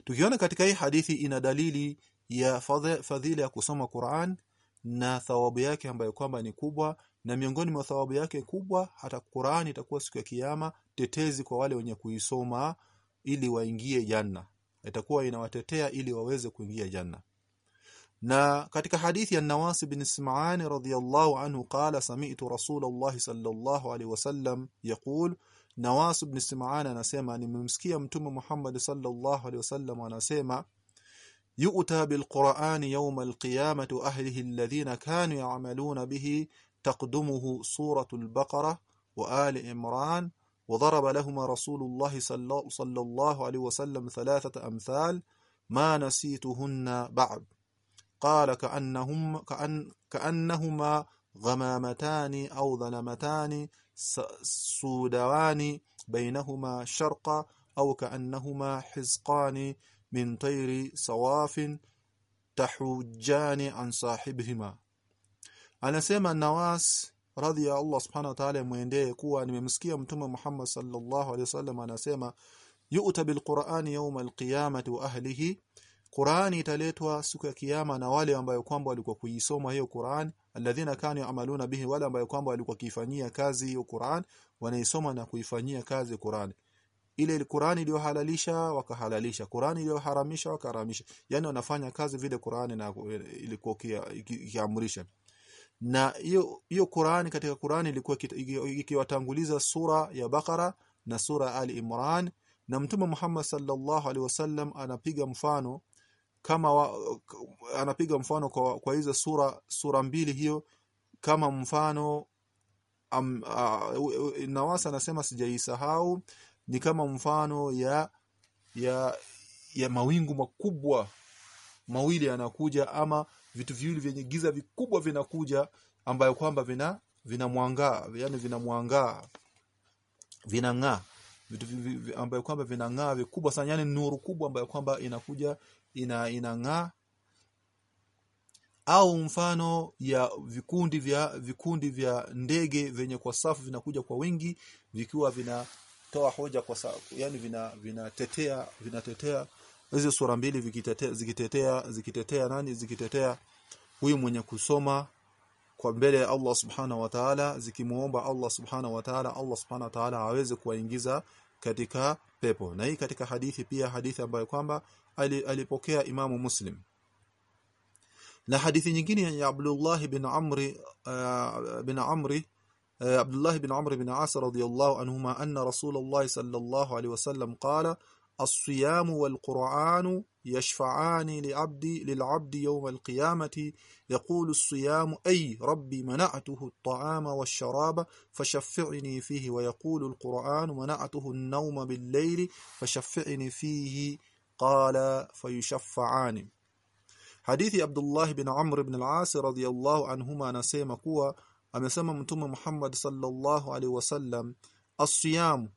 Tukiona katika hii hadithi ina dalili ya fadhila ya kusoma Qur'an na thawabu yake ambayo kwamba ni kubwa na miongoni mwa thawabu yake kubwa hata Qur'an itakuwa siku ya kiyama tetezi kwa wale wenye kuisoma ili waingie janna. Itakuwa inawatetea ili waweze kuingia janna na katika hadithi ya Nawas bin Sim'an radhiyallahu anhu qala sami'tu Rasulullah sallallahu alaihi wasallam yaqul Nawas bin Sim'an anasema nimemsikia mtume Muhammad sallallahu alaihi wasallam anasema yu'ta bilqur'ani yawm alqiyamati ahlihi alladhina kanu ya'maluna bihi taqdumuhu suratul baqara wa ali imran وضرب لهما رسول الله صلى الله عليه وسلم ثلاثة أمثال ما نسيتهن بعد قال كأنهم كأن كأنهما غمامتان أو ظلمتان سودوان بينهما شرقا أو كأنهما حزقان من طير صواف تحجان عن صاحبهما. أنا سيما النواس رضي الله سبحانه وتعالى من دي كوا نممسكي محمد صلى الله عليه وسلم أنا سيما يؤتى بالقرآن يوم القيامة وأهله Qur'ani italetwa siku ya kiyama na wale ambayo kwamba walikuwa kuisoma hiyo Qur'an alladhina kanu ya'maluna bihi wale ambao kwamba walikuwa kifanyia kazi hiyo Qur'an wanaisoma na kuifanyia kazi Qur'an. Ile Qur'ani iliyohalalisha wakahalalisha. Qur'ani iliyoharamisha wakaharamisha. Yani wanafanya kazi vile Qur'ani na ilikuwa ikiamrisha na hiyo hiyo Qur'ani katika Qur'ani ilikuwa ikiwatanguliza sura ya Bakara na sura Ali Imran. Na Mtume Muhammad sallallahu alaihi wasallam anapiga mfano kama wa, anapiga mfano kwa, kwa hizo sura sura mbili hiyo kama mfano am, a, Nawasa anasema sijaisahau ni kama mfano ya ya ya mawingu makubwa mawili yanakuja ama vitu viwili vyenye giza vikubwa vinakuja ambayo kwamba vina vinamwangaa yani vinamwangaa vinang'aa. Vitu ambayo kwamba vinang'aa vikubwa sana yani nuru kubwa ambayo kwamba inakuja ina inang'aa. Au mfano ya vikundi vya vikundi vya ndege venye kwa safu vinakuja kwa wingi vikiwa vinatoa hoja kwa safu yani vina vinatetea vinatetea. Hizo sura mbili vikitetea zikitetea zikitetea nani? Zikitetea huyu mwenye kusoma kwa mbele ya Allah subhana wa ta'ala zikimuomba Allah subhana wa ta'ala Allah subhana wa ta'ala aweze kuwaingiza katika pepo. Na hii katika hadithi pia hadithi ambayo kwamba alipokea Imamu Muslim. Na hadithi nyingine ya Abdullah bin Amri uh, bin Amri uh, Abdullah bin Amr bin As radiyallahu anhuma anna Rasulullah sallallahu alaihi wasallam qala الصيام والقرآن يشفعان لعبدي للعبد يوم القيامة. يقول الصيام أي ربي منعته الطعام والشراب فشفعني فيه. ويقول القرآن منعته النوم بالليل فشفعني فيه. قال فيشفعان. حديث عبد الله بن عمرو بن العاص رضي الله عنهما anasema kuwa amesema mtume Muhammad sallallahu alaihi wasallam as-siyam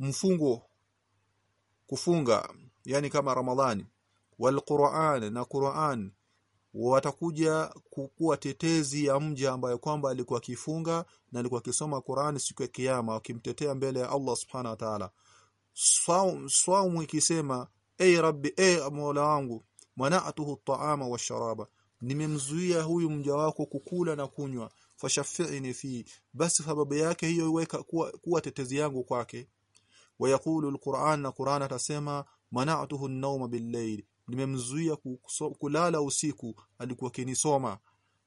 mfungo kufunga yani kama Ramadhani walquran na Qur'an watakuja kukuwa tetezi ya mja ambayo kwamba alikuwa akifunga na alikuwa akisoma Qur'an siku ya kiyama wakimtetea mbele ya Allah subhanahu wa ta'ala. Swaumu ikisema ey rabbi ey mola wangu mana'atuhu at-ta'ama wash-sharaba nimemzuia huyu mja wako kukula na kunywa fashafi'ni fi basi sababu yake hiyo iweka kuwa, kuwa tetezi yangu kwake wayaqulu alquran na quran atasema mana'tuhu an-nawma bil-layl nimemzuia kulala usiku alikuwa kinisoma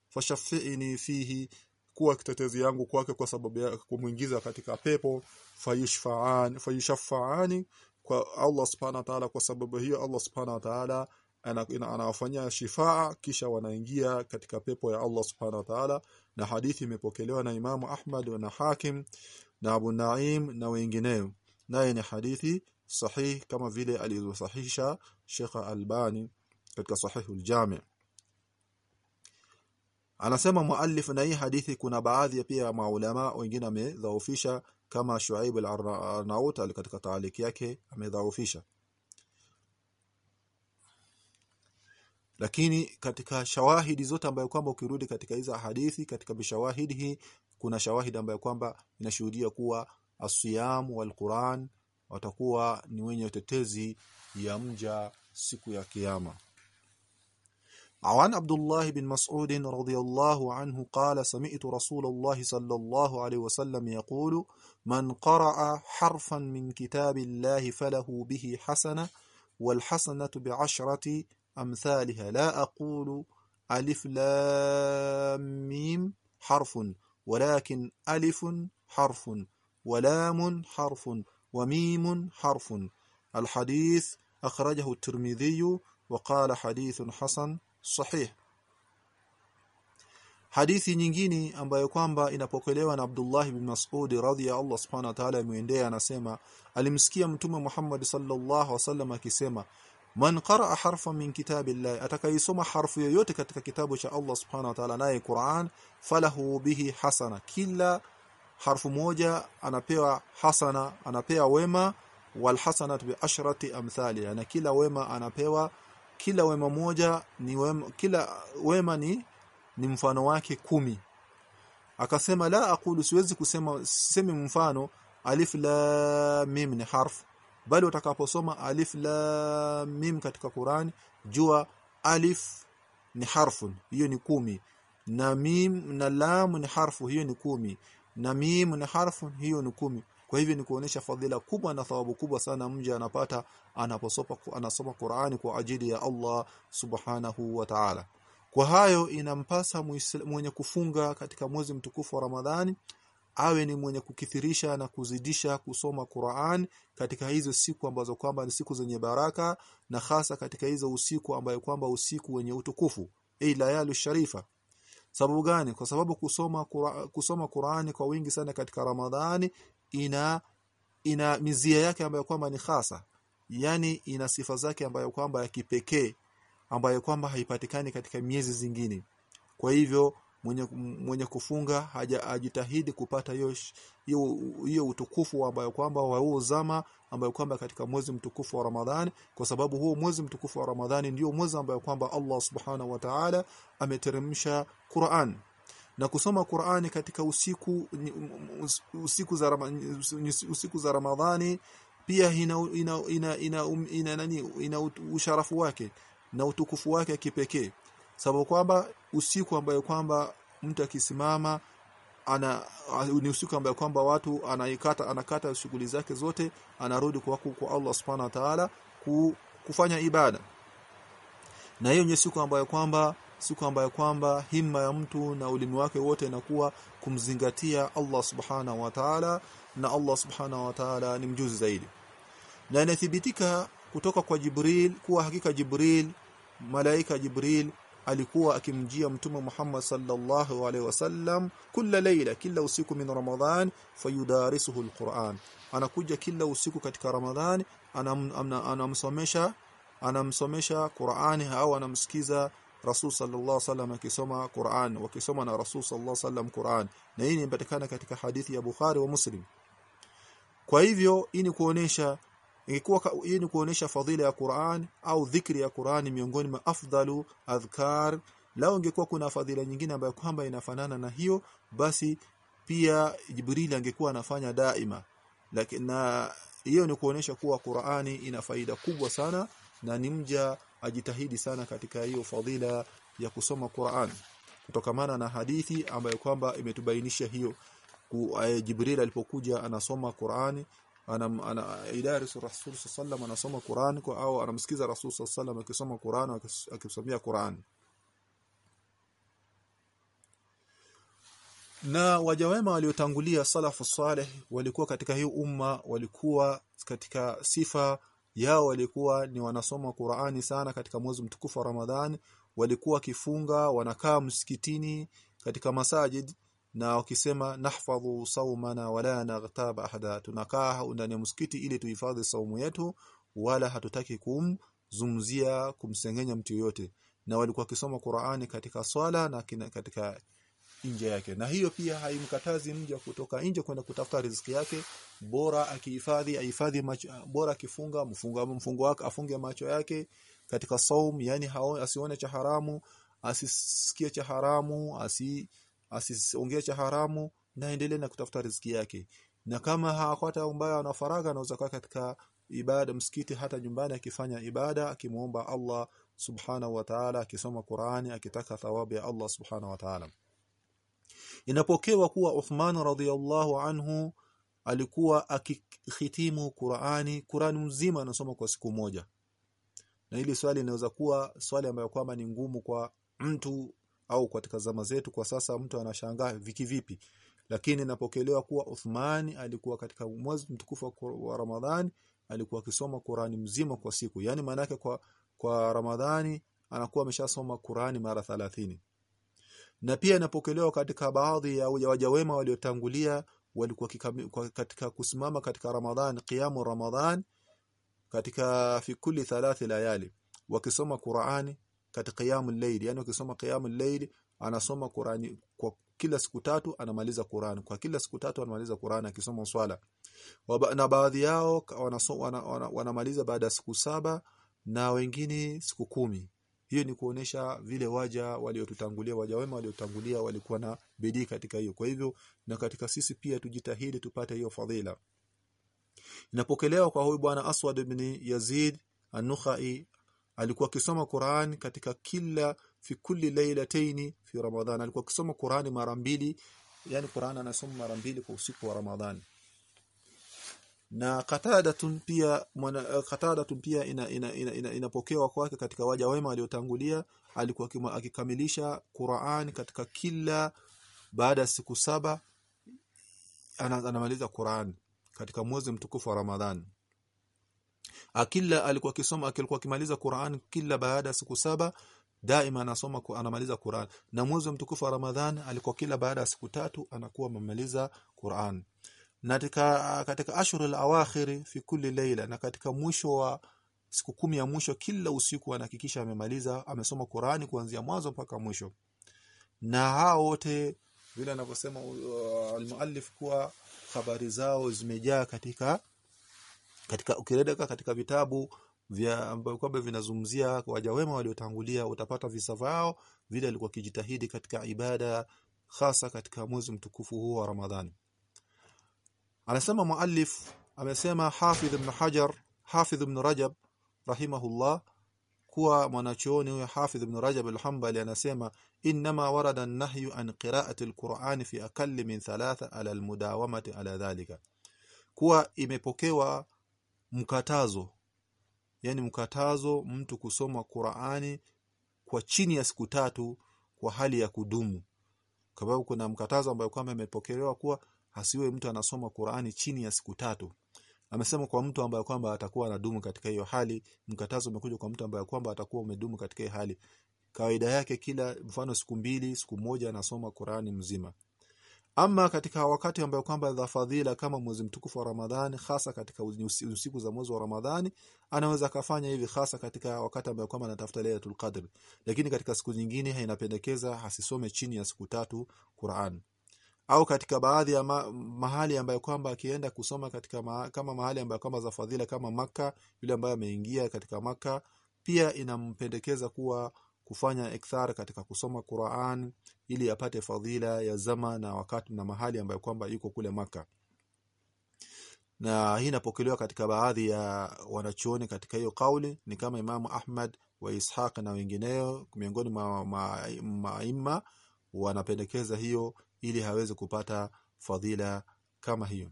fashafi'ni fihi kuwa kitetezi yangu kwake kwa sababu ya kumuingiza katika pepo. Fayushfa'an fayushfa'ani kwa Allah subhanahu wa ta'ala kwa sababu hiyo Allah subhanahu wa ta'ala anawafanyia shifaa kisha wanaingia katika pepo ya Allah subhanahu wa ta'ala. Na hadithi imepokelewa na Imamu Ahmad na Hakim na Abu Naim na wengineo naye ni hadithi sahih kama vile alizosahihisha Sheikh Albani katika Sahihul Jami' anasema muallif na hii hadithi kuna baadhi ya pia maulama wengine wamedhaufisha kama Shuaib al-Arnaut katika taaliki yake amedhaufisha lakini katika shawahidi zote ambayo kwamba ukirudi katika hizo hadithi katika bishawahidi hii kuna shawahidi ambayo kwamba inashuhudia kuwa asiyam wal Qur'an watakuwa ni wenye utetezi ya mja siku ya عن عبد الله بن مسعود رضي الله عنه قال سمعت رسول الله صلى الله عليه وسلم يقول من قرأ حرفا من كتاب الله فله به حسنة والحسنة بعشرة أمثالها. لا أقول ألف لام ميم حرف ولكن ألف حرف. ولام حرف وميم حرف الحديث أخرجه الترمذي وقال حديث حسن sahih hadithi nyingine ambayo kwamba inapokelewa na Abdullah ibn Mas'ud radhiya Allah subhanahu wa ta'ala muendea anasema alimsikia mtume Muhammad sallallahu alaihi wasallam akisema man qaraa harfan min kitabillah atakayesoma harfu yoyote katika kitabu cha Allah subhanahu wa ta'ala naye Qur'an falahu bihi hasana kila harfu moja anapewa hasana anapewa wema wal hasanatu bi ashrati amthali na kila wema anapewa kila wema moja ni wema, kila wema ni ni mfano wake kumi. Akasema la aqulu siwezi kusema sisemi mfano alif la mim ni harfu. Bali utakaposoma alif la mim katika Qur'an jua alif ni harfun hiyo ni kumi. Na mim na lam ni harfu hiyo ni kumi na mim na harfu hiyo ni kumi. Kwa hivyo ni kuonesha fadhila kubwa na thawabu kubwa sana mja anapata anaposoma anasoma Qur'ani kwa ajili ya Allah Subhanahu wa Ta'ala. Kwa hayo inampasa mwenye kufunga katika mwezi mtukufu wa Ramadhani awe ni mwenye kukithirisha na kuzidisha kusoma Qur'an katika hizo siku ambazo kwamba ni siku zenye baraka na hasa katika hizo usiku ambayo kwamba usiku wenye utukufu. Ila yalu sharifa sababu gani? Kwa sababu kusoma Qur'an, kusoma Qur'ani kwa wingi sana katika Ramadhani ina ina mizia yake ambayo kwamba ni hasa yani ina sifa zake ambayo kwamba ya kipekee ambayo kwamba haipatikani katika miezi zingine. Kwa hivyo mwenye mwenye kufunga haja ajitahidi kupata hiyo hiyo utukufu ambayo kwamba wa huo zama ambayo kwamba katika mwezi mtukufu wa Ramadhani kwa sababu huo mwezi mtukufu wa Ramadhani ndio mwezi ambayo kwamba Allah Subhanahu wa Ta'ala ameteremsha Qur'an. Na kusoma Qur'ani katika usiku usiku za usiku za Ramadhani pia ina ina ina ina, ina, nani ina usharafu wake na utukufu wake kipekee. Sababu kwamba usiku ambayo kwamba mtu akisimama ana ni usiku ambayo kwamba watu anaikata anakata shughuli zake zote anarudi kwa kwa Allah Subhanahu wa Ta'ala kufanya ibada. Na hiyo ni siku ambayo kwamba siku ambayo kwamba himma ya mtu na ulimi wake wote inakuwa kumzingatia Allah Subhanahu wa Ta'ala na Allah Subhanahu wa Ta'ala ni mjuzi zaidi. Na inathibitika kutoka kwa Jibril kuwa hakika Jibril malaika Jibril alikuwa akimjia mtume Muhammad sallallahu alaihi wasallam kila leila kila usiku min Ramadhan fayudarisuhu alquran. Anakuja kila usiku katika Ramadhani anamsomesha anamsomesha Qur'ani au anamsikiza Rasul sallallahu alaihi wasallam akisoma Qur'an wakisoma na Rasul sallallahu alaihi wasallam Qur'an. Na hii inapatikana katika hadithi ya Bukhari wa Muslim. Kwa hivyo hii ni kuonesha ingekuwa hii ni kuonesha fadhila ya Qur'an au dhikri ya Qur'an miongoni mwa afdalu adhkar. Lao ingekuwa kuna fadhila nyingine ambayo kwamba inafanana na hiyo basi pia Jibril angekuwa anafanya daima. Lakini na hiyo ni kuonesha kuwa Qur'ani ina faida kubwa sana na ni mja ajitahidi sana katika hiyo fadhila ya kusoma Qur'an. Kutokamana na hadithi ambayo kwamba imetubainisha hiyo Jibril alipokuja anasoma Qur'ani ana, ana idarisu Rasul sallam anasoma Qur'an kwa au anamsikiza Rasul sallam akisoma Qur'an akisomea Qur'an. Na wajawema waliotangulia salafu saleh walikuwa katika hii umma walikuwa katika sifa yao walikuwa ni wanasoma Qur'ani sana katika mwezi mtukufu wa Ramadhani walikuwa kifunga wanakaa msikitini katika masajid na wakisema nahfadhu saumana wala naghtab ahada. Tunakaa ndani ya msikiti ili tuhifadhi saumu yetu wala hatutaki kumzumzia kumsengenya mtu yoyote. Na walikuwa wakisoma Qur'ani katika swala na katika nje yake. Na hiyo pia haimkatazi mja kutoka nje kwenda kutafuta riziki yake. Bora akihifadhi ahifadhi bora akifunga mfunga mfungo wake afunge macho yake katika saum yani asione cha haramu asisikie cha haramu asi asiongee cha haramu na endelee na kutafuta riziki yake. Na kama hawakata ambayo na faraga anaweza kuwa katika ibada msikiti hata nyumbani akifanya ibada akimuomba Allah subhanahu wa ta'ala akisoma Qur'ani akitaka thawabu ya Allah subhanahu wa ta'ala. Inapokewa kuwa Uthman radhiyallahu anhu alikuwa akihitimu Qur'ani Qur'ani mzima anasoma kwa siku moja. Na hili swali inaweza kuwa swali ambayo kwamba ni ngumu kwa mtu au katika zama zetu kwa sasa mtu anashangaa viki vipi. Lakini napokelewa kuwa Uthmani alikuwa katika mwezi mtukufu wa Ramadhani alikuwa akisoma Qur'ani mzima kwa siku. Yani maana kwa kwa Ramadhani anakuwa ameshasoma Qur'ani mara 30 na pia napokelewa katika baadhi ya waja wema waliotangulia walikuwa katika kusimama katika Ramadhan qiyamu Ramadhan katika fi kulli thalath layali wakisoma Qur'ani katika qiyamul layl. Yani ukisoma qiyamul layl anasoma Qur'ani kwa kila siku tatu anamaliza Qur'an. Kwa kila siku tatu anamaliza Qur'an akisoma swala. Na baadhi yao wanamaliza wana, wana, wanamaliza baada ya siku saba na wengine siku kumi. Hiyo ni kuonesha vile waja waliotutangulia waja wema waliotangulia walikuwa na bidii katika hiyo. Kwa hivyo na katika sisi pia tujitahidi tupate hiyo fadhila. Inapokelewa kwa huyu bwana Aswad ibn Yazid an-Nukhai alikuwa akisoma Qur'an katika kila fi kulli laylataini fi Ramadhan alikuwa akisoma Qur'an mara mbili yani Qur'an anasoma mara mbili kwa usiku wa Ramadhani na qatadatun pia mwana qatadatun pia ina, ina, ina, ina, inapokewa kwake katika waja wema waliotangulia alikuwa akikamilisha Qur'an katika kila baada ya siku saba anamaliza Qur'an katika mwezi mtukufu wa Ramadhan akila alikuwa akisoma alikuwa akimaliza Qur'an kila baada ya siku saba daima anasoma anamaliza Qur'an. Na mwezi mtukufu wa Ramadhan alikuwa kila baada ya siku tatu anakuwa amemaliza Qur'an. Na katika katika ashhurul awakhir fi kulli layla na katika mwisho wa siku kumi ya mwisho kila usiku anahakikisha amemaliza amesoma Qur'ani kuanzia mwanzo mpaka mwisho. Na hao wote vile anavyosema uh, almuallif kuwa habari zao zimejaa katika katika ukireda katika vitabu vya kwamba vinazungumzia waja waliotangulia utapata visa vao vile alikuwa kijitahidi katika ibada hasa katika mwezi mtukufu huu wa Ramadhani. Anasema muallif amesema Hafidh ibn Hajar Hafidh ibn Rajab rahimahullah kuwa mwanachuoni huyo Hafidh ibn Rajab al-Hanbali anasema inma warada an-nahyu an qira'ati al-Qur'an fi akalli min thalatha ala al-mudawamati ala dhalika. Kuwa imepokewa mkatazo. Yani mkatazo mtu kusoma Qur'ani kwa chini ya siku tatu kwa hali ya kudumu. Kwa sababu kuna mkatazo ambayo kwamba imepokelewa kuwa asiwe mtu anasoma Qur'ani chini ya siku tatu. Amesema kwa mtu ambaye kwamba atakuwa anadumu katika hiyo hali mkatazo umekuja kwa mtu ambaye kwamba atakuwa umedumu katika hiyo hali. Kawaida yake kila mfano siku mbili siku moja anasoma Qur'ani mzima ama katika wakati ambayo kwamba za fadhila kama mwezi mtukufu wa Ramadhani hasa katika usiku za mwezi wa Ramadhani anaweza kafanya hivi hasa katika wakati ambayo kwamba anatafuta Lailatul Qadr. Lakini katika siku nyingine hainapendekeza asisome chini ya siku tatu Qur'an. Au katika baadhi ya ma, mahali ambayo kwamba akienda kusoma katika ma, kama mahali ambayo kwamba za fadhila kama maka yule ambaye ameingia katika maka pia inampendekeza kuwa kufanya ikthar katika kusoma Qur'an ili apate fadhila ya zama na wakati na mahali ambayo kwamba yuko kule maka na hii inapokelewa katika baadhi ya wanachuoni katika hiyo kauli ni kama Imamu Ahmad wa Ishaq na wengineo miongoni mwa maima ma, wanapendekeza hiyo ili haweze kupata fadhila kama hiyo.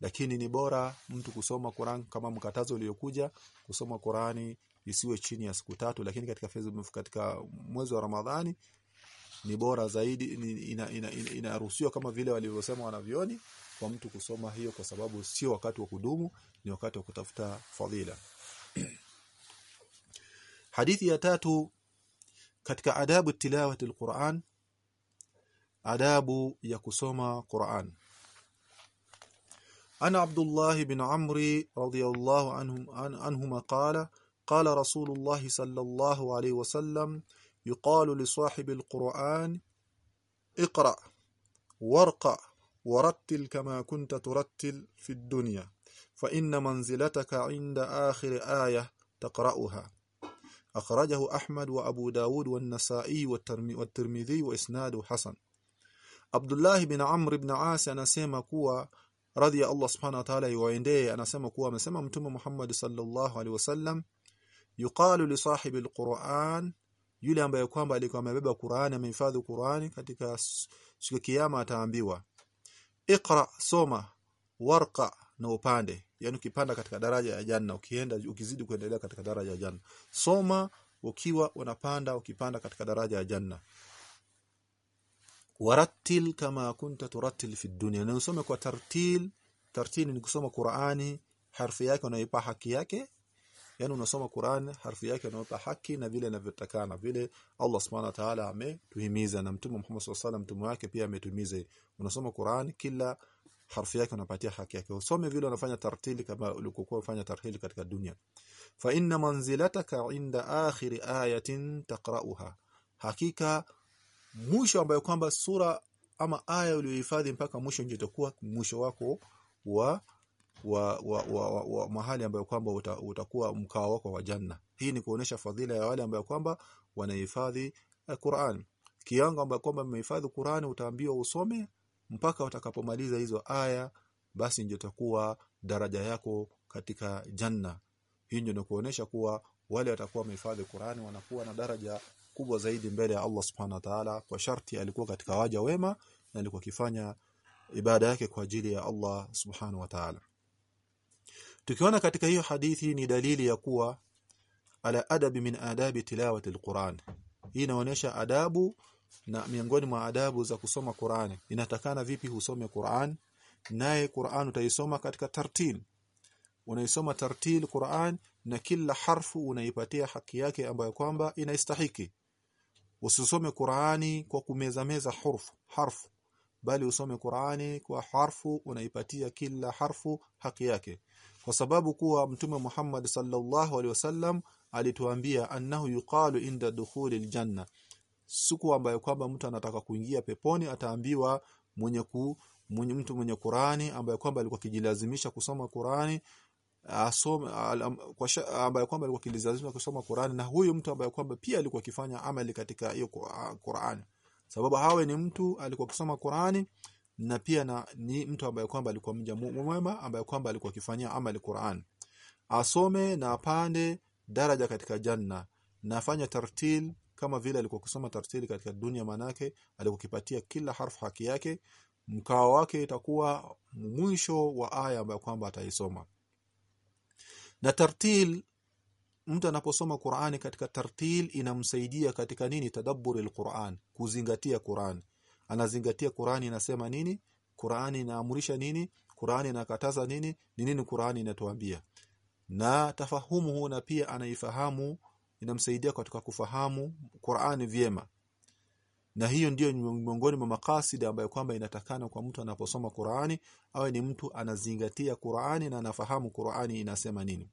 Lakini ni bora mtu kusoma Qur'an kama mkatazo uliokuja kusoma Qur'ani isiwe chini ya siku tatu lakini katika fezi, katika mwezi wa Ramadhani ni bora zaidi inaruhusiwa ina, ina, kama vile walivyosema wanavyoni kwa mtu kusoma hiyo kwa sababu sio wakati wa kudumu ni wakati wa kutafuta fadhila. Hadithi ya tatu katika adabu tilawati alquran adabu ya kusoma Qur'an. Ana Abdullah bin Amri radiyallahu anhum anhuma qala قال رسول الله صلى الله عليه وسلم li sahibi alquran اقرأ وارقع ورتل كما كنت ترتل في الدنيا فإن منزلتك عند آخر آية تقرأها. أخرجه أحمد وأبو داود والنسائي والترمذي وإسناده حسن. عبد الله بن عمرو بن عاص anasema kuwa radhi ya Allah subhanahu wa ta'ala iwaendee anasema kuwa amesema mtume Muhammad sallallahu alaihi wasallam yuqalu li sahibi alquran yule ambaye kwamba alikuwa amebeba Qur'ani amehifadhi Qur'ani katika siku kiyama ataambiwa Iqra soma warqa na upande. Yani ukipanda katika daraja ya janna ukienda ukizidi kuendelea katika daraja ya janna. Soma ukiwa unapanda ukipanda katika daraja ya janna. Warattil kama kunta turattil fi dunya. Na usome kwa tartil. Tartil ni kusoma Qur'ani harfi yake unaipa haki yake yani unasoma Qur'an harfi yake unaipa haki na vile inavyotakana vile Allah Subhanahu wa Ta'ala ametuhimiza na Mtume Muhammad sallallahu alaihi wasallam wake pia ametuhimiza. Unasoma Qur'an kila harfi yake unapatia haki yake. Usome vile unafanya tartili kama ulikokuwa ufanya tartili katika dunia. Fa inna manzilataka inda akhiri ayatin taqra'uha. Hakika mwisho ambayo kwamba sura ama aya uliyohifadhi mpaka mwisho ndio itakuwa mwisho wako wa wa, wa, wa, wa, wa mahali ambayo kwamba uta, utakuwa mkao wako wa janna. Hii ni kuonesha fadhila ya wale ambayo kwamba wanahifadhi uh, Qur'an. Kiango ambayo kwamba umehifadhi Qur'an utaambiwa usome mpaka utakapomaliza hizo aya basi ndio itakuwa daraja yako katika janna. Hii ndio kuonesha kuwa wale watakuwa wamehifadhi Qur'ani wanakuwa na daraja kubwa zaidi mbele ya Allah Subhanahu wa Ta'ala kwa sharti alikuwa katika waja wema na alikuwa akifanya ibada yake kwa ajili ya Allah Subhanahu wa Ta'ala tukiona katika hiyo hadithi ni dalili ya kuwa ala adabi min adabi tilawati alquran. Hii inaonyesha adabu na miongoni mwa adabu za kusoma Qur'an. Inatakana vipi husome Qur'an? Naye Qur'an utaisoma katika tartil. Unaisoma tartil Qur'an na kila harfu unaipatia haki yake ambayo kwamba inaistahiki. Usisome Qur'ani kwa kumeza meza hurfu harfu. Bali usome Qur'ani kwa harfu unaipatia kila harfu haki yake kwa sababu kuwa mtume Muhammad sallallahu alaihi wasallam alituambia annahu yuqalu inda dukhuli aljanna. Siku ambayo kwamba mtu anataka kuingia peponi ataambiwa mwenye ku mwenye mtu mwenye Qur'ani ambaye kwamba alikuwa kijilazimisha kusoma Qur'ani asome ambaye kwamba alikuwa kijilazimisha kusoma Qur'ani na huyu mtu ambaye kwamba pia alikuwa akifanya amali katika hiyo Qur'ani sababu hawe ni mtu alikuwa kusoma Qur'ani na pia na ni mtu ambaye kwamba alikuwa mja mwema ambaye kwamba alikuwa akifanyia amali Qur'an. Asome na apande daraja katika janna na afanye tartil kama vile alikuwa kusoma tartili katika dunia manake alikuwa kipatia kila harfu haki yake mkao wake itakuwa mwisho wa aya ambayo kwamba ataisoma. Na tartil mtu anaposoma Qur'ani katika tartil inamsaidia katika nini? Tadabburi alquran kuzingatia Qur'an anazingatia Qur'ani inasema nini? Qur'ani inaamrisha nini? Qur'ani inakataza nini? Ni nini Qur'ani inatuambia? Na tafahumu huu na pia anaifahamu inamsaidia katika kufahamu Qur'ani vyema. Na hiyo ndiyo miongoni mwa makasida ambayo kwamba inatakana kwa mtu anaposoma Qur'ani awe ni mtu anazingatia Qur'ani na anafahamu Qur'ani inasema nini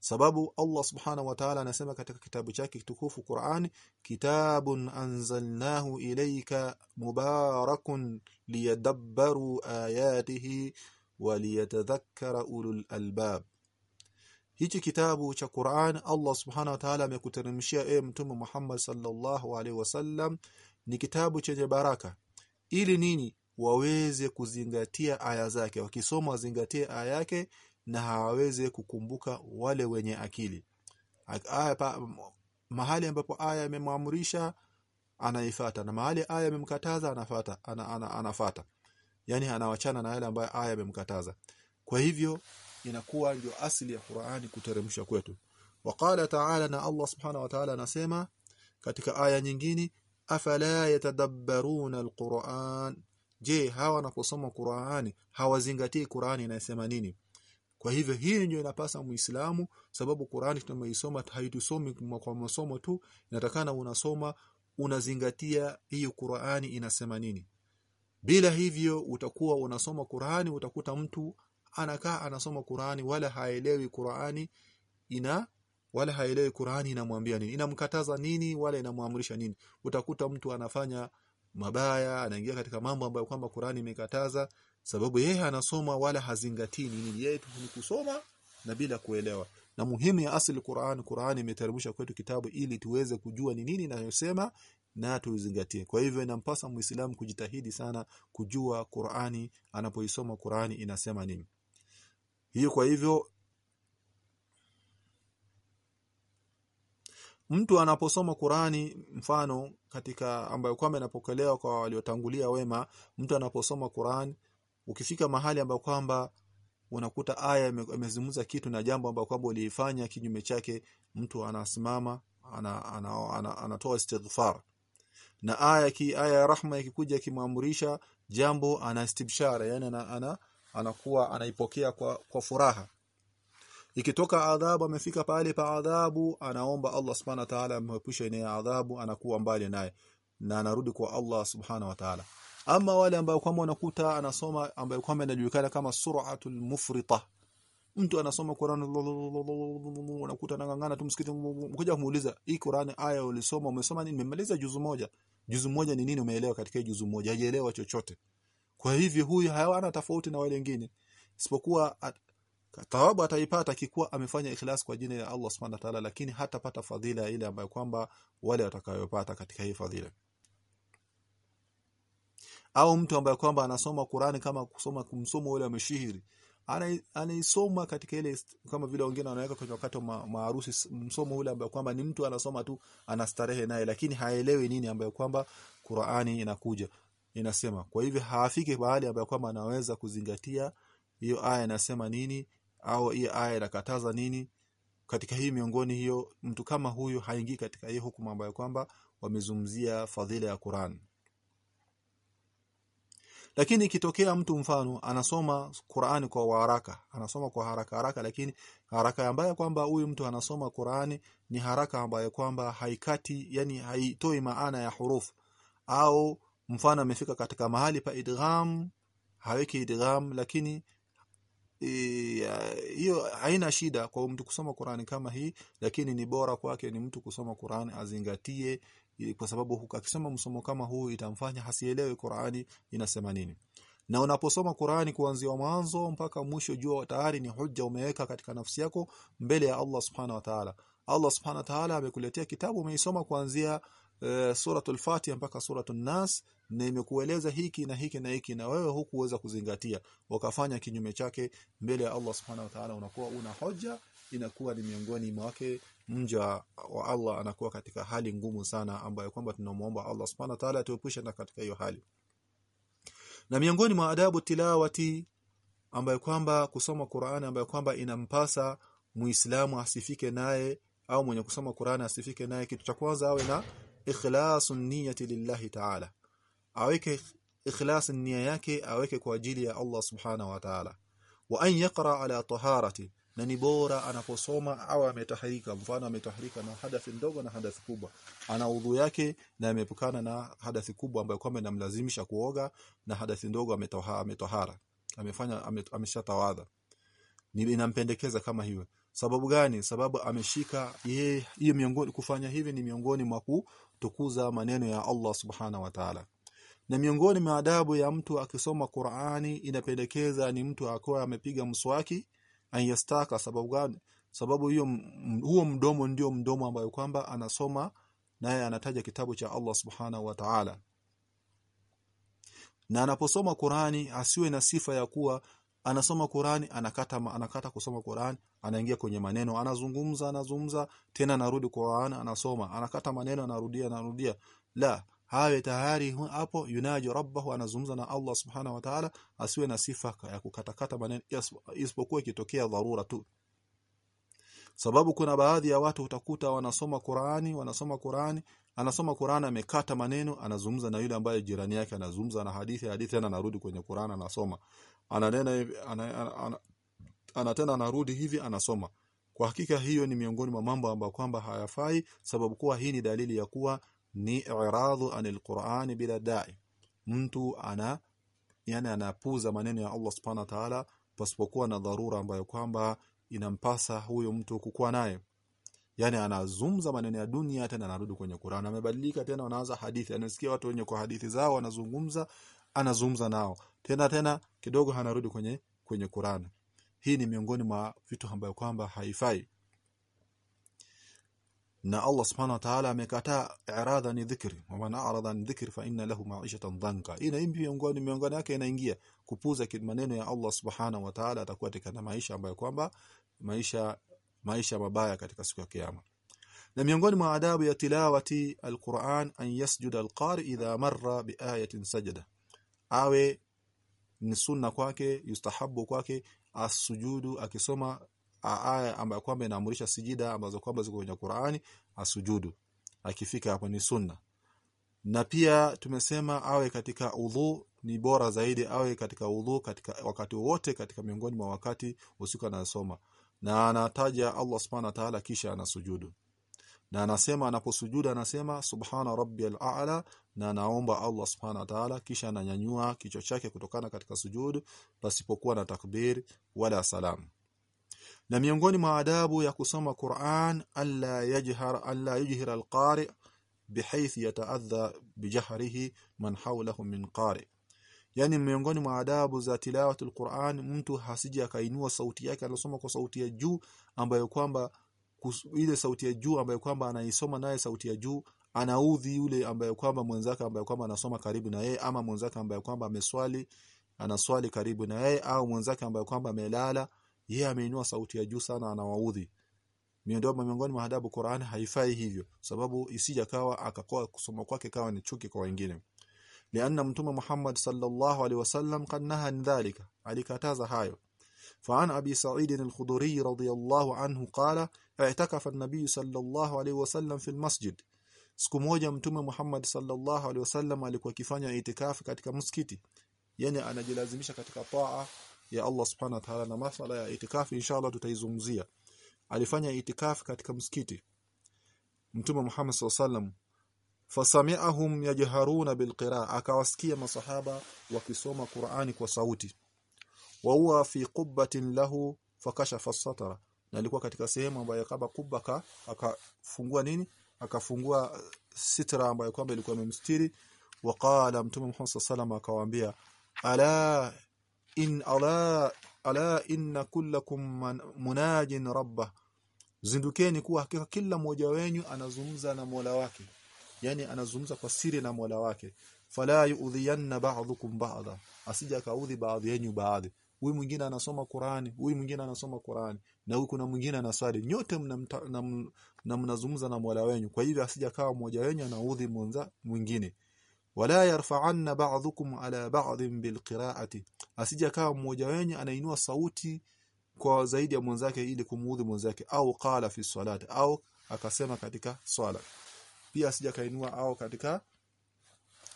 sababu Allah subhanahu wa ta'ala anasema katika kitabu chake kitukufu Qur'an kitabun anzalnahu ilayka mubarakun liyadabbaru ayatihi waliyatadhakkara ulul albab. Hichi kitabu cha Qur'an Allah subhanahu wa ta'ala amekuteremshia e mtume Muhammad sallallahu alaihi wasallam ni kitabu chenye baraka. Ili nini? Waweze kuzingatia aya zake. Wakisoma wazingatie aya yake na hawaweze kukumbuka wale wenye akili. Aya pa, mahali ambapo aya imemwamrisha anaifata na mahali aya imemkataza anafata ana, ana, anafata. Yani anawachana na yale ambayo aya imemkataza. Kwa hivyo inakuwa ndio asili ya Qur'ani kuteremshwa kwetu. Waqala ta'ala na Allah subhanahu wa ta'ala anasema katika aya nyingine afala yatadabbaruna alquran? Je hawa wanaposoma Qur'ani hawazingatii Qur'ani inasema nini kwa hivyo hii ndio inapasa muislamu sababu Qur'ani tunayoisoma haitusomi kwa masomo tu inatakana unasoma unazingatia hiyo Qur'ani inasema nini. Bila hivyo utakuwa unasoma Qur'ani utakuta mtu anakaa anasoma Qur'ani wala haelewi Qur'ani ina wala haelewi Qur'ani inamwambia nini inamkataza nini wala inamwamrisha nini. Utakuta mtu anafanya mabaya anaingia katika mambo ambayo kwamba Qur'ani imekataza sababu yeye anasoma wala hazingatii nini. Yeye tu ni kusoma na bila kuelewa. Na muhimu ya asili Qur'an Qur'an imeteremsha kwetu kitabu ili tuweze kujua ni nini inayosema na tuzingatie kwa hivyo inampasa muislamu kujitahidi sana kujua Qur'ani anapoisoma Qur'ani inasema nini. Hiyo kwa hivyo mtu anaposoma Qur'ani mfano katika ambayo kwamba inapokelewa kwa waliotangulia wema mtu anaposoma Qur'an ukifika mahali ambapo kwamba unakuta aya imezungumza kitu na jambo ambalo kwamba uliifanya kinyume chake mtu anasimama ana, ana, ana, ana, anatoa istighfar. Na aya ki aya ya rahma ikikuja kimwamrisha jambo ana istibshara yani ana, ana anakuwa anaipokea kwa, kwa furaha. Ikitoka adhabu amefika pale pa adhabu anaomba Allah subhanahu wa ta'ala amhepushe na adhabu anakuwa mbali naye. Na anarudi kwa Allah subhanahu wa ta'ala ama wale ambao kwamba unakuta anasoma ambayo kwamba inajulikana kama suratul mufrita. Mtu anasoma Qur'an unakuta anangangana tu msikiti mkoja kumuuliza hii Qur'an aya ulisoma umesoma nini? Nimemaliza juzu moja. Juzu moja ni nini? Umeelewa katika juzu moja? Hajaelewa chochote. Kwa hivyo huyu hawana tofauti na wale wengine. Isipokuwa thawabu ataipata kikuwa amefanya ikhlas kwa jina la Allah Subhanahu wa ta'ala lakini hatapata fadhila ile ambayo kwamba wale watakayopata katika hii fadhila au mtu ambaye kwamba anasoma Qur'ani kama kusoma kumsomo ule ameshihiri anaisoma katika ile kama vile wengine wanaweka kwenye wakati wa maharusi msomo ule ambaye kwamba ni mtu anasoma tu anastarehe naye lakini haelewi nini ambayo kwamba Qur'ani inakuja inasema. Kwa hivyo haafiki mahali ambaye kwamba anaweza kuzingatia hiyo aya inasema nini au hiyo aya inakataza nini katika hii miongoni hiyo mtu kama huyu haingii katika hiyo hukumu ambayo kwamba wamezumzia fadhila ya Qur'an lakini ikitokea mtu mfano anasoma Qur'ani kwa haraka anasoma kwa haraka haraka lakini haraka ambayo kwamba huyu mtu anasoma Qur'ani ni haraka ambayo kwamba haikati yani haitoi maana ya hurufu. Au mfano amefika katika mahali pa idgham haweki idgham lakini hiyo e, haina shida kwa mtu kusoma Qur'ani kama hii lakini ni bora kwake ni mtu kusoma Qur'ani azingatie kwa sababu akisoma msomo kama huu itamfanya hasielewe Qur'ani inasema nini. Na unaposoma Qur'ani kuanzia mwanzo mpaka mwisho jua tayari ni hujja umeweka katika nafsi yako mbele ya Allah Subhanahu wa Ta'ala. Allah Subhanahu wa Ta'ala amekuletea kitabu umeisoma kuanzia uh, suratul Fatiha mpaka suratul Nas na imekueleza hiki na hiki na hiki na wewe hukuweza kuzingatia. Wakafanya kinyume chake mbele ya Allah Subhanahu wa Ta'ala unakuwa una hoja inakuwa ni miongoni mwake mja wa Allah anakuwa katika hali ngumu sana ambayo kwamba tunamuomba Allah Subhanahu wa Ta'ala atuepushe na katika hiyo hali. Na miongoni mwa adabu tilawati ambayo kwamba kusoma Qur'ani ambayo kwamba inampasa muislamu asifike naye au mwenye kusoma Qur'ani asifike naye kitu cha kwanza awe na ikhlasun niyyati lillahi ta'ala. Aweke ikhlas nia yake aweke kwa ajili ya Allah subhanahu wa ta'ala. Wa an yaqra ala taharati na ni bora anaposoma au ametahirika. Mfano ametahirika na hadathi ndogo na hadathi kubwa. Ana udhu yake na amepukana na hadathi kubwa ambayo kwamba inamlazimisha kuoga na hadathi ndogo ametoha ametohara. Amefanya ameshatawadha. Ni inampendekeza kama hiyo. Sababu gani? Sababu ameshika yeye hiyo miongoni kufanya hivi ni miongoni mwa kutukuza maneno ya Allah subhana wa ta'ala. Na miongoni mwa adabu ya mtu akisoma Qur'ani inapendekeza ni mtu akawa amepiga mswaki ayastaka sababu gani? Sababu hiyo huo mdomo ndio mdomo ambayo kwamba anasoma naye anataja kitabu cha Allah subhanahu wa ta'ala. Na anaposoma Qur'ani asiwe na sifa ya kuwa anasoma Qur'ani anakata anakata kusoma Qur'ani anaingia kwenye maneno. Anazungumza anazungumza tena anarudi ana anasoma. Anakata maneno anarudia anarudia. La hawe tayari hapo yunaji rabbahu anazungumza na Allah subhanahu wa ta'ala asiwe na sifa ya kukatakata maneno isipokuwa ikitokea dharura tu. Sababu kuna baadhi ya watu utakuta wanasoma Qur'ani wanasoma Qur'ani anasoma Qur'ani amekata maneno anazungumza na yule ambaye jirani yake anazungumza na hadithi hadithi tena anarudi kwenye Qur'ani anasoma. Ananena hivi ana tena anarudi hivi anasoma. Kwa hakika hiyo ni miongoni mwa mambo ambayo kwamba hayafai sababu kuwa hii ni dalili ya kuwa ni iradu anil Qur'ani bila dai. Mtu ana yani anapuza maneno ya Allah subhanahu wa ta'ala pasipokuwa na dharura ambayo kwamba inampasa huyo mtu kukua naye. Yani anazungumza maneno ya dunia tena anarudi kwenye Qur'an. Amebadilika tena anaanza hadithi. Anasikia watu wenye kwa hadithi zao wanazungumza anazungumza nao. Tena tena kidogo anarudi kwenye kwenye Qur'an. Hii ni miongoni mwa vitu ambayo kwamba haifai na Allah subhanahu wa ta'ala amekataa i'radha ni dhikri. Wa man a'rada an dhikri fa inna lahu ma'ishatan dhanka. Ina imbi miongoni miongoni yake inaingia kupuza maneno ya Allah subhanahu wa ta'ala atakuwa katika maisha ambayo kwamba maisha maisha mabaya katika siku ya kiyama. Na miongoni mwa adabu ya tilawati alquran an yasjuda alqari idha marra biayatin sajada. Awe ni sunna kwake yustahabu kwake asujudu akisoma aya ambayo kwamba inaamrisha sijida ambazo kwamba ziko kwenye Qur'ani asujudu. Akifika hapo ni sunna. Na pia tumesema awe katika udhu ni bora zaidi awe katika udhu katika wakati wote katika miongoni mwa wakati usiku anasoma na anataja Allah subhanahu wa ta'ala kisha anasujudu. Na anasema anaposujuda anasema subhana rabbiyal a'la na anaomba Allah subhanahu wa ta'ala kisha ananyanyua kichwa chake kutokana katika sujudu pasipokuwa na takbir wala salam na miongoni mwa adabu ya kusoma Qur'an alla yajhar alla yujhir alqari bihayth yataadha bijahrihi man hawlahu min qari. Yani miongoni mwa adabu za tilawati alquran mtu hasije akainua sauti yake anasoma kwa sauti ya juu ambayo kwamba ile sauti ya juu ambayo kwamba anaisoma naye sauti ya juu anaudhi yule ambaye kwamba mwenzake ambaye kwamba anasoma karibu na yeye ama mwenzake ambaye kwamba ameswali anaswali karibu na yeye au mwenzake ambaye kwamba amelala yeye ameinua sauti ya juu sana anawaudhi miondoma miongoni mwa adabu Qur'an haifai hivyo sababu isija kawa akakoa kusoma kwake kawa ni chuki kwa wengine lianna mtume Muhammad sallallahu alaihi wasallam kad naha dhalika alikataza hayo فعن أبي سعيد الخدري رضي الله عنه قال اعتكف النبي صلى الله عليه وسلم في المسجد siku moja mtume Muhammad sallallahu alaihi wasallam alikuwa akifanya itikafu katika msikiti yani anajilazimisha katika taa ya Allah subhanahu wa ta'ala na masala ya itikafi inshallah tutaizungumzia. Alifanya itikafi katika msikiti. Mtume Muhammad SAW wasallam fasami'ahum yajharuna bilqiraa akawasikia masahaba wakisoma Qur'ani kwa sauti. Wa huwa fi qubbatin lahu fakashafa satara na alikuwa katika sehemu ambayo kaba kubba ka akafungua nini? Akafungua sitra ambayo kwamba ilikuwa imemstiri. Waqala mtume Muhammad sallallahu akawaambia ala in ala ala inna kullakum munajin rabbah. Zindukeni kuwa hakika kila mmoja wenu anazungumza na Mola wake. Yani anazungumza kwa siri na Mola wake. Fala yu'dhiyanna ba'dhukum ba'dha asija kaudhi baadhi yenu baadhi. Huyu mwingine anasoma Qur'ani huyu mwingine anasoma Qur'ani na huyu kuna mwingine anaswali nyote na mnazungumza na Mola wenu kwa hivyo asija kawa mmoja wenu anaudhi mwenza mwingine wala yarfa'anna ba'dhukum ala ba'dhin bilqira'ati. Asija kama mmoja wenu anainua sauti kwa zaidi ya mwenzake ili kumuudhi mwenzake. Au qala fi salati au akasema katika swala. Pia asija kainua au katika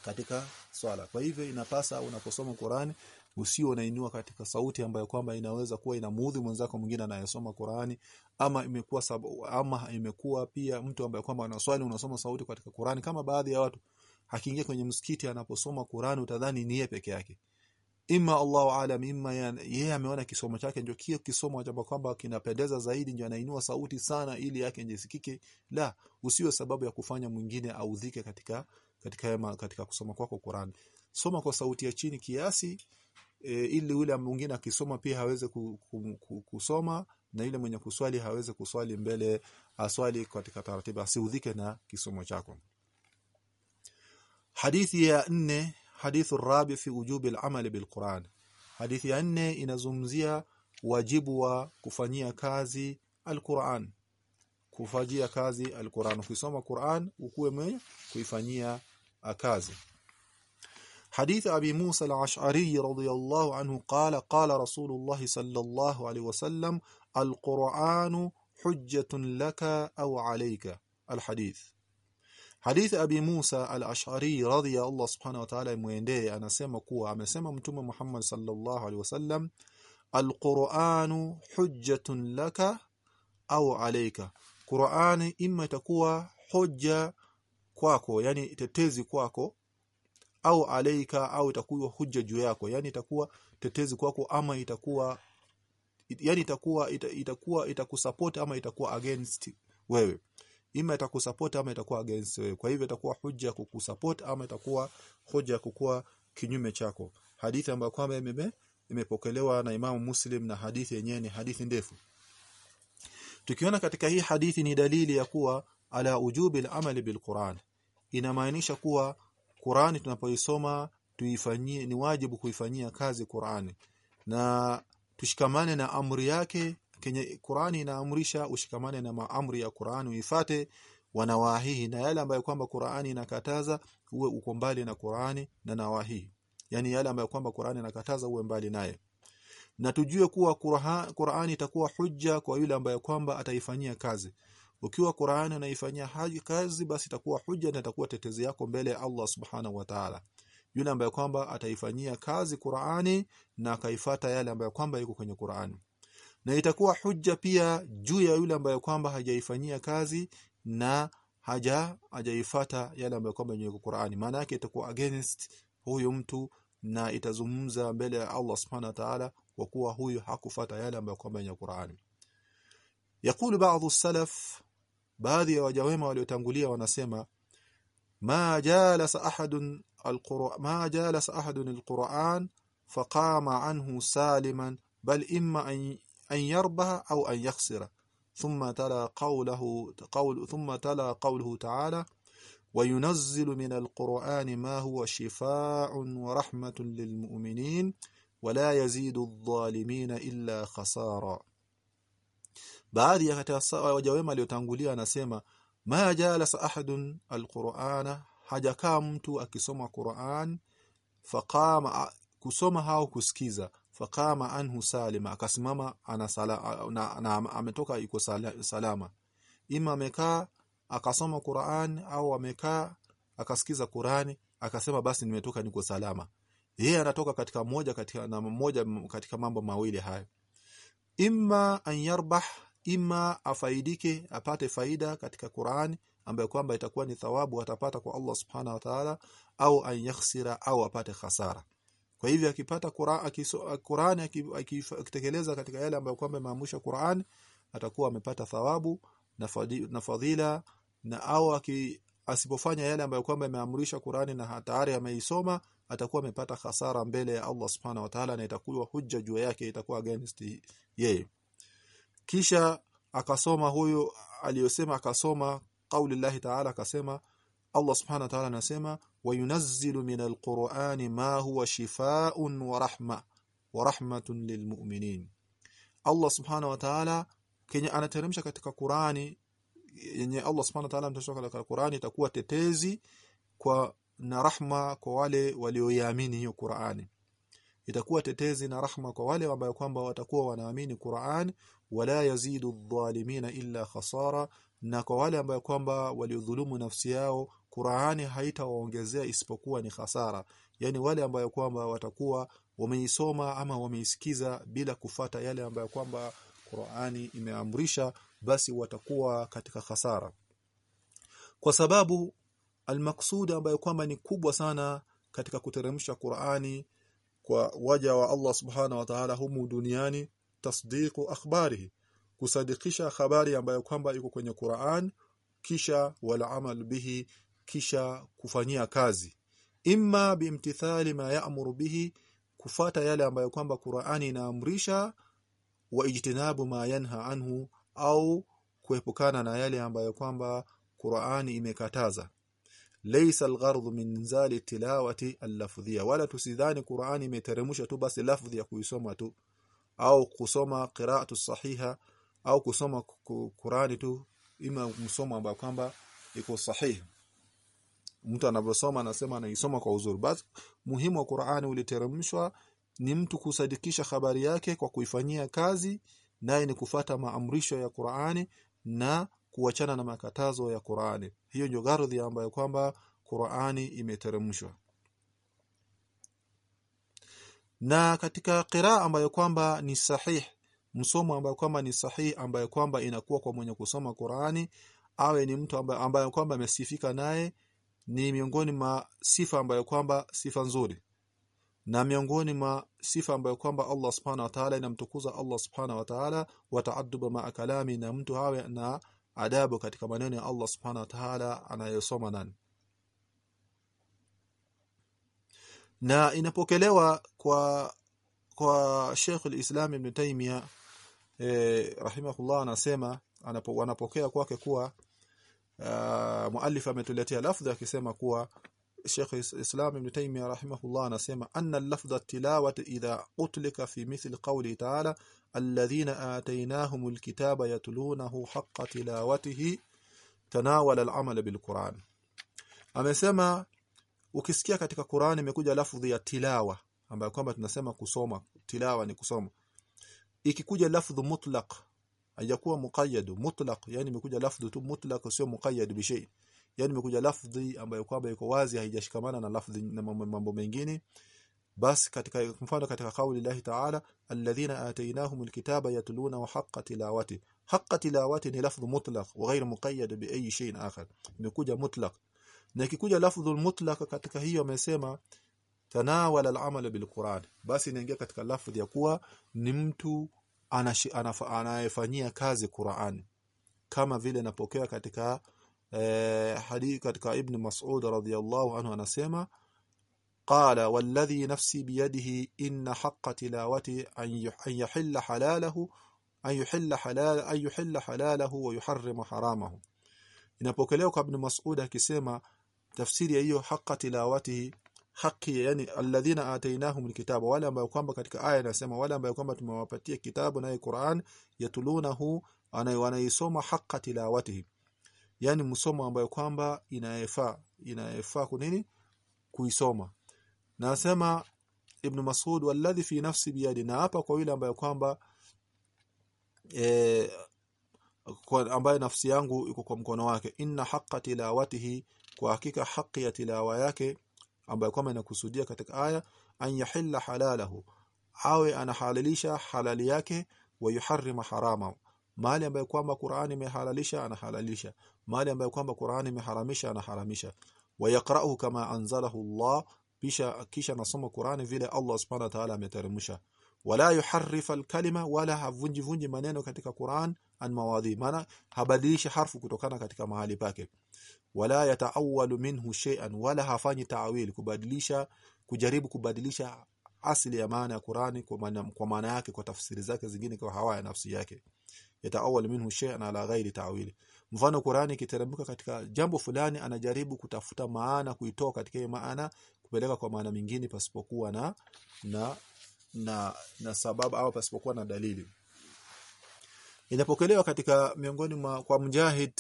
katika swala. Kwa hivyo inapasa unaposoma Qur'ani usio unainua katika sauti ambayo kwamba inaweza kuwa inamuudhi mwenzako mwingine anayesoma Qur'ani. Ama imekuwa ama imekuwa pia mtu ambaye kwamba anaswali unasoma sauti katika Qur'ani. Kama baadhi ya watu akiingia kwenye msikiti anaposoma Qur'ani utadhani ni yeye peke yake. Imma Allahu alam imma yeye ameona kisomo chake ndio kio kisomo cha kwamba kinapendeza zaidi ndio anainua sauti sana ili yake njisikike la usiwe sababu ya kufanya mwingine audhike katika katika yama, katika kusoma kwako Qur'an. Soma kwa sauti ya chini kiasi e, ili yule mwingine akisoma pia haweze ku, ku, ku, kusoma na ile mwenye kuswali haweze kuswali mbele aswali katika taratibu asiudhike na kisomo chako hadithi ya nne hadithu rabi fi ujubi al-amali bil-Qur'an hadithi ya nne inazungumzia wajibu wa kufanyia kazi al-Qur'an kufanyia kazi al-Qur'an ukisoma Qur'an ukuwe mwenye kuifanyia kazi حديث أبي موسى العشعري رضي الله عنه قال قال رسول الله صلى الله عليه وسلم القرآن حجة لك أو عليك الحديث Hadithi Abi Musa al-Ash'ari radhiya Allah subhanahu wa ta'ala muendee anasema kuwa amesema Mtume Muhammad sallallahu alaihi wasallam al-Qur'anu hujjatun laka au alayka. Qur'ani imma itakuwa hoja kwako yani tetezi kwako au alayka au itakuwa hujja juu yako. Yani itakuwa tetezi kwako ama itakuwa yani itakuwa itakuwa itakusupport ama itakuwa against wewe ima itakusupport ama itakuwa against wewe. Kwa hivyo itakuwa hujja kukusupport ama itakuwa hoja kukua kinyume chako. Hadithi ambayo kwamba imeme imepokelewa na Imam Muslim na hadithi yenyewe ni hadithi ndefu. Tukiona katika hii hadithi ni dalili ya kuwa ala ujubi al-amali bil-Qur'an. Inamaanisha kuwa Qur'ani tunapoisoma tuifanyie ni wajibu kuifanyia kazi Qur'ani. Na tushikamane na amri yake kenye Qur'ani inaamrisha ushikamane na maamri ya Qur'ani uifate wanawahihi. Na yale ambayo kwamba Qur'ani inakataza uwe uko mbali na Qur'ani na nawahihi. Yani yale ambayo kwamba Qur'ani inakataza uwe mbali naye. Na tujue kuwa Qur'ani itakuwa hujja kwa yule ambaye kwamba ataifanyia kazi. Ukiwa Qur'ani unaifanyia haji kazi basi itakuwa hujja na itakuwa tetezi yako mbele ya Allah subhanahu wa ta'ala. Yule ambaye kwamba ataifanyia kazi Qur'ani na akaifata yale ambayo kwamba yuko kwenye Qur'ani na itakuwa hujja pia juu ya yule ambaye kwamba hajaifanyia kazi na haja hajaifata yale ambayo kwamba yenye Qur'ani. Maana yake itakuwa against huyo mtu na itazungumza mbele ya Allah subhanahu wa ta'ala kwa kuwa huyu hakufata yale ambayo kwamba yenye Qur'ani. Yakulu baadhi salaf baadhi ya wajawema waliotangulia wanasema ma jalasa ahadun alquran ma jalasa ahadun alquran faqama anhu saliman bal imma an an yarbaha au an yakhsira thumma tala qawluhu qawl thumma tala qawluhu ta'ala وينزل من القرآن ما هو شفاء ورحمة للمؤمنين ولا يزيد الظالمين إلا خسارا baadhi ya katika waja wema waliotangulia anasema ma jalasa ahadun alqur'ana hajakaa mtu akisoma Qur'an faqama kusoma hao kusikiza faqama anhu salima akasimama ana sala, na, na, ametoka yuko salama. Ima amekaa akasoma Qur'an au amekaa akasikiza quran akasema basi nimetoka niko salama. Yeye anatoka katika moja katika na moja katika mambo mawili hayo. Imma an yarbah imma afaidike apate faida katika Qur'an ambayo kwamba itakuwa ni thawabu atapata kwa Allah subhanahu wa ta'ala au an yakhsira au apate hasara kwa hivyo akipata Qur'an akitekeleza katika yale ambayo kwamba maamusha Qur'an atakuwa amepata thawabu na fadhila na au asipofanya yale ambayo kwamba imeamrisha Qur'ani na hatari ameisoma atakuwa amepata hasara mbele ya Allah subhanahu wa ta'ala na itakuwa hujja juu yake itakuwa against yeye. Kisha akasoma huyo aliyosema akasoma kauli Allah ta'ala akasema Allah subhanahu wa ta'ala anasema alqur'ani ma huwa shifaa'un wa rahma wa rahmatun lilmu'minin Allah subhanahu wa ta'ala kenye anateremsha katika Qur'ani yenye Allah subhanahu wa ta'ala mtashoka katika Qur'ani itakuwa tetezi kwa na rahma kwa wale walioiamini hiyo Qur'ani itakuwa tetezi na rahma kwa wale ambao kwamba watakuwa wanaamini Qur'an wala yazidu adh-dhalimina illa khasara na kwa wale ambao kwamba waliodhulumu nafsi yao Qur'ani haitawaongezea isipokuwa ni hasara yani wale ambayo kwamba watakuwa wameisoma ama wameisikiza bila kufata yale ambayo kwamba Qur'ani imeamrisha basi watakuwa katika hasara kwa sababu almaksuda ambayo kwamba ni kubwa sana katika kuteremsha Qur'ani kwa waja wa Allah subhana wa ta'ala humu duniani tasdiqu akhbarihi kusadikisha habari ambayo kwamba iko kwenye Qur'an kisha wala amal bihi kisha kufanyia kazi. Imma bimtithali ma ya'muru bihi kufata yale ambayo kwamba Qur'ani inaamrisha wa ijtinabu ma yanha anhu au kuepukana na yale ambayo kwamba Qur'ani imekataza. Laysa alghardhu min zali tilawati allafdhiyya wala tusidhani Qur'ani imeteremsha tu basi lafdhi ya kuisoma tu au kusoma qira'atu sahiha au kusoma Qur'ani tu ima msomo ambao kwamba iko sahihi mtu anavyosoma anasema anaisoma kwa uzuri. Basi muhimu wa Qur'ani uliteremshwa ni mtu kusadikisha habari yake kwa kuifanyia kazi naye ni kufata maamrisho ya Qur'ani na kuachana na makatazo ya Qur'ani. Hiyo ndio gardhi ambayo kwamba Qur'ani imeteremshwa. Na katika qiraa ambayo kwamba ni sahih msomo ambayo kwamba ni sahih ambayo kwamba inakuwa kwa mwenye kusoma Qur'ani awe ni mtu ambaye, ambaye kwamba amesifika naye ni miongoni mwa sifa ambayo kwamba sifa nzuri na miongoni mwa sifa ambayo kwamba Allah subhanahu wa ta'ala inamtukuza Allah subhanahu wa ta'ala wa ta'adduba ma kalami na mtu hawe na adabu katika maneno ya Allah subhanahu wa ta'ala anayosoma nani. Na inapokelewa kwa kwa Sheikh al-Islam Ibn Taymiyyah eh, rahimahullah anasema anapo kwake kuwa uh, muallif ametuletea lafdhi akisema kuwa Sheikh Islam Ibn Taymiyyah rahimahullah anasema anna al-lafdha tilawati idha utlika fi mithli qawli ta'ala alladhina atainahumul kitaba yatlunahu haqqa tilawatihi tanawala al-amal bil-Qur'an. Amesema ukisikia katika Qur'an imekuja lafdhi ya tilawa ambayo kwamba tunasema kusoma tilawa ni kusoma. Ikikuja lafdhu mutlaq haijakuwa muqayyad mutlaq yani imekuja lafdhi tu mutlaq sio muqayyad bi yani imekuja lafdhi ambayo kwamba iko wazi haijashikamana na lafdhi na mambo mengine. Basi katika mfano katika kauli Allah Ta'ala alladhina atainahumul kitaba yatluna wa haqqa tilawati. Haqqa tilawati ni lafdhu mutlaq wa ghayr muqayyad bi ayi shay'in akhar. Imekuja mutlaq. Na ikikuja lafdhu mutlaq katika hiyo amesema tanawala al-amal bil-Qur'an. Basi inaingia katika lafdhi ya kuwa ni mtu anayefanyia kazi Qur'an. Kama vile napokea katika eh, hadithi katika Ibn Mas'ud radhiyallahu anhu anasema qala walladhi nafsi biyadihi inna haqqa tilawati an yuhilla halalahu an yuhilla halal an yuhilla halalahu wa yuharrima haramahu. Inapokelewa kwa Ibn Mas'ud akisema tafsiri ya hiyo haqqa tilawatihi haki yani alladhina atainahum alkitaba wale ambao kwamba katika aya inasema wale ambao kwamba tumewapatia kitabu naye Qur'an yatulunahu wanaisoma haqqa tilawatihi. Yani msomo ambayo kwamba inayefaa inayefaa kunini kuisoma. Nasema ibn Mas'ud walladhi fi nafsi biyadi hapa kwa yule ambayo kwamba e, ambaye nafsi yangu iko kwa mkono wake. Inna haqqa tilawatihi kwa hakika haki ya tilawa yake ambayo kwamba inakusudia katika aya an yahilla halalahu awe anahalalisha halali yake wa yuharrima harama. Mali ambayo kwamba Qur'ani imehalalisha anahalalisha. Mali ambayo kwamba Qur'ani imeharamisha anaharamisha. Wa yaqra'uhu kama anzalahu Allah kisha kisha nasoma Qur'ani vile Allah subhanahu wa ta'ala ameteremsha. Wala yuharrifa alkalima wala havunji vunji maneno katika Qur'an an mawadhi maana habadilishi harfu kutokana katika mahali pake wala yataawalu minhu shay'an wala hafanyi ta'wil kubadilisha kujaribu kubadilisha asili ya maana ya Qur'ani kwa maana kwa maana yake kwa tafsiri zake zingine kwa hawa ya nafsi yake. Yataawal minhu shay'an ala ghairi ta'wil mfano Qur'ani kiteremka katika jambo fulani anajaribu kutafuta maana kuitoa katika ile maana kupeleka kwa maana mingine pasipokuwa na na na, na sababu au pasipokuwa na dalili. Inapokelewa katika miongoni mwa kwa mujahid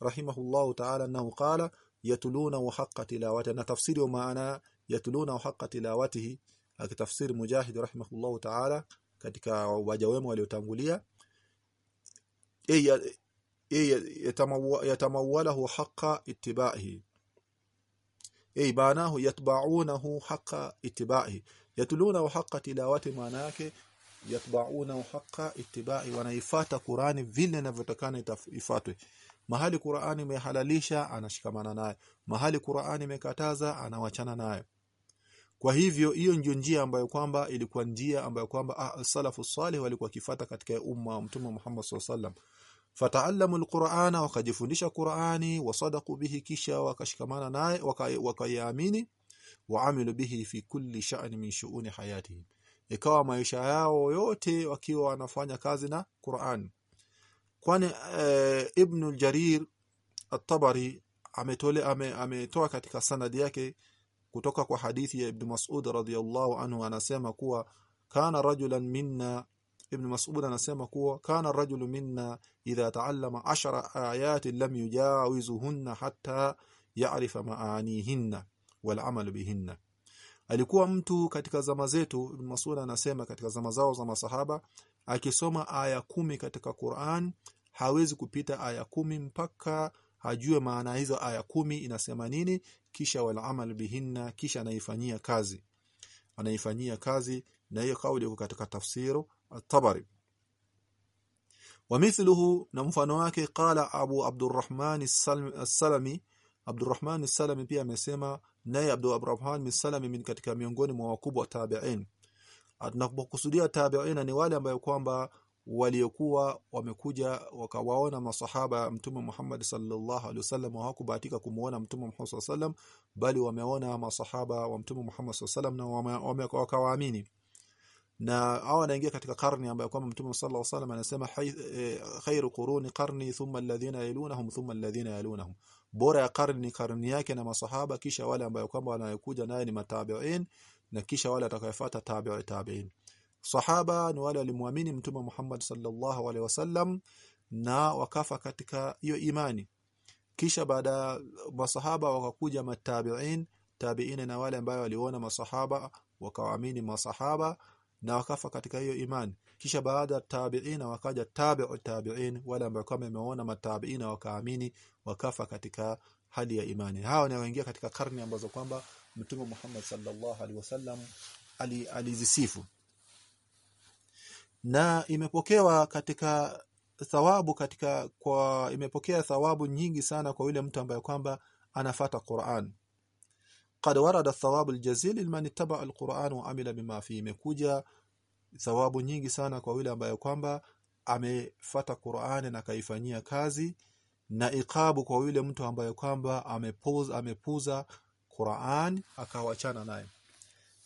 rahimahullahu ta'ala annahu qala yatuluna haqqa tilawati na tafsiri maana yatuluna haqqa tilawatihi akitafsiri mujahid rahimahullahu ta'ala katika waja wema waliotangulia. Yatamawalahu haqqa ittiba'ihi. Ay banahu yatba'unahu haqqa ittiba'ihi. Yatuluna haqqa tilawati maana yake yatba'unahu haqqa ittiba'i wanaifata Qur'ani vile inavyotakana ifuatwe mahali Qur'ani imehalalisha anashikamana naye. Mahali Qur'ani imekataza anawachana naye. Kwa hivyo hiyo ndio njia ambayo kwamba ilikuwa njia ambayo kwamba ah, salafu salih walikuwa kifata katika umma wa mtume Muhammad SAW fataallamu alqur'ana wakajifundisha Qur'ani wasadaku bihi kisha wakashikamana naye wakayaamini waamilu bihi fi kulli sha'ni min shu'uni hayatihim. Ikawa maisha yao yote wakiwa wanafanya kazi na Qur'an kwani e, Ibn Jarir at-Tabari ametole ame, ametoa katika sanadi yake kutoka kwa hadithi ya Ibn Mas'ud radhiyallahu anhu anasema kuwa kana rajulan minna Ibn Mas'ud anasema kuwa kana rajulu minna idha ta'allama ashara ayatin lam yujawizuhunna hatta ya'rifa ma'anihinna wal amal bihinna. Alikuwa mtu katika zama zetu Ibn Mas'ud anasema katika zama zao za masahaba akisoma aya kumi katika Qur'an hawezi kupita aya kumi mpaka hajue maana hizo aya kumi inasema nini kisha wal amal bihinna kisha anaifanyia kazi anaifanyia kazi na hiyo kauli iko katika tafsiru at-Tabari ومثله na mfano wake qala Abu Abdurrahman as-Salami Abdurrahman as-Salami pia amesema naye Abdurrahman as-Salami min katika miongoni mwa wakubwa tabi'in tunapokusudia tabi'ina ni wale ambayo kwamba waliokuwa wamekuja wakawaona masahaba mtume Muhammad sallallahu alaihi wasallam hawakubahatika kumuona mtume Muhammad sallallahu alaihi wasallam bali wameona masahaba wa mtume Muhammad sallallahu alaihi wasallam na wakawaamini. Na hao wanaingia katika karni ambayo kwamba mtume sallallahu alaihi wasallam anasema khairu quruni qarni thumma alladhina yalunahum thumma alladhina yalunahum. Bora ya karni ni karni yake na masahaba kisha wale ambayo kwamba wanayokuja naye ni matabi'in na kisha wale atakayofuata tabi'i tabi'in. Sahaba ni wale walimwamini mtume Muhammad sallallahu alaihi wasallam na wakafa katika hiyo imani. Kisha baada masahaba wakakuja matabi'in tabi'ina na wale ambao waliona masahaba wakawaamini masahaba na wakafa katika hiyo imani. Kisha baada ya tabi'ina wakaja tabi'u tabi'in wale ambao kama wameona matabi'ina wakaamini wakafa katika hali ya imani. Hao ni waingia katika karne ambazo kwamba mtume Muhammad sallallahu alaihi wasallam alizisifu na imepokewa katika thawabu katika kwa imepokea thawabu nyingi sana kwa yule mtu ambaye kwamba anafata Qur'an قد ورد الثواب الجزيل لمن اتبع القرآن وعمل بما فيه imekuja thawabu nyingi sana kwa yule ambaye kwamba amefata Qur'ani na kaifanyia kazi na ikabu kwa yule mtu ambaye kwamba amepuza amepuza Qur'an akawachana naye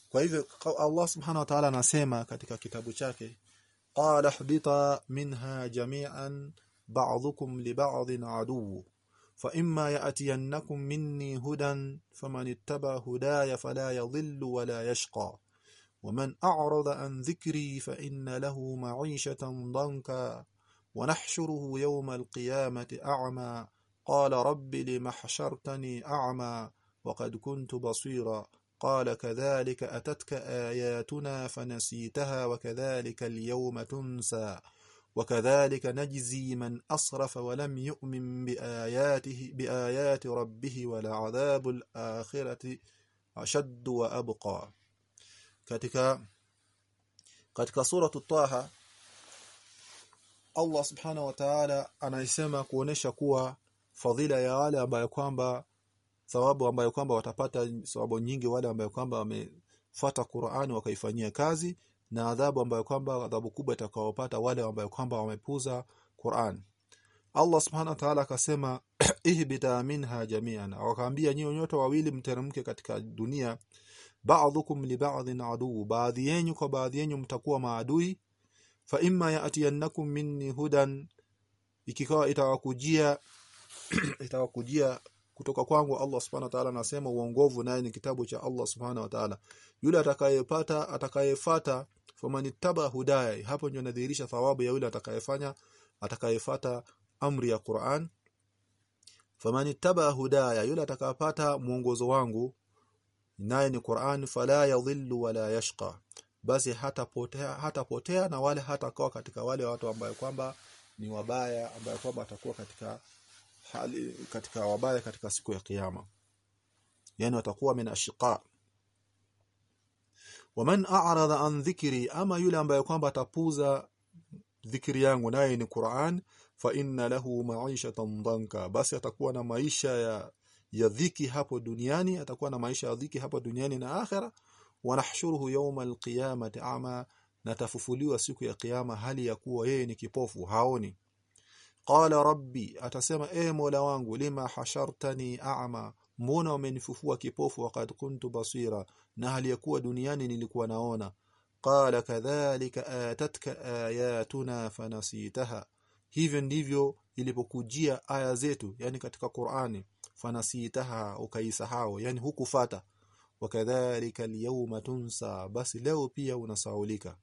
kwa hivyo Allah subhanahu wa ta'ala anasema katika kitabu chake qala hbita minha jami'an ba'dhukum li ba'dhin adu فإما يأتينكم مني هدى فمن اتبع هداي فلا يضل ولا يشقى ومن أعرض عن ذكري فإن له معيشة ضنكا ونحشره يوم القيامة أعمى قال رب لم حشرتني أعمى وقد كنت بصيرا. قال كذلك أتتك آياتنا فنسيتها وكذلك اليوم تنسى. وكذلك نجزي من أصرف ولم يؤمن بآياته بآيات ربه ولعذاب الآخرة أشد وأبقى. katika katika sura Taha Allah subhanahu wa ta'ala anaisema kuonesha kuwa fadhila ya wale ambayo kwamba thawabu ambayo kwamba watapata thawabu nyingi wale ambayo kwamba wamefuata Qur'ani wakaifanyia kazi na adhabu ambayo kwamba adhabu kubwa itakayopata wale ambayo kwamba wamepuza Qur'an. Allah Subhanahu wa Ta'ala akasema ihbita minha jami'an. Wakaambia nyinyi nyote wawili mteremke katika dunia. Ba'dhukum li ba'dhin adu. Baadhi yenu kwa baadhi yenu mtakuwa maadui. Fa imma ya'tiyannakum minni hudan. Ikikawa itawakujia itawakujia kutoka kwangu Allah Subhanahu wa Ta'ala anasema uongovu naye ni kitabu cha Allah Subhanahu wa Ta'ala. Yule atakayepata atakayefuata famanittaba hudaya hapo ndio nadhihirisha thawabu ya yule atakayefanya atakayefuata amri ya Qur'an famanittaba hudaya yule atakayepata mwongozo wangu naye ni Qur'an fala yadhillu wala yashqa basi hatapotea hatapotea na wale hatakuwa katika wale watu ambao kwamba ni wabaya ambao kwamba atakuwa katika hali katika wabaya katika siku ya kiyama. Yani watakuwa min ashiqa. Waman a'rada an dhikri ama yule ambaye kwamba atapuza dhikri yangu naye ni Qur'an fa inna lahu ma'ishatan dhanka. Basi atakuwa na maisha ya ya dhiki hapo duniani atakuwa na maisha ya dhiki hapo duniani na akhera. Wanahshuruhu yawma alqiyamati ama natafufuliwa siku ya kiyama hali ya kuwa yeye ni kipofu haoni qala rabbi atasema e mola wangu lima hashartani a'ma? Mbona umenifufua kipofu wakati kuntu basira na hali ya kuwa duniani nilikuwa naona? Qala kadhalika atatka ayatuna fanasitaha. Hivyo ndivyo ilipokujia aya zetu yani katika Qur'ani fanasitaha ukaisahau yani hukufata. Wakadhalika alyawma tunsa basi leo pia unasaulika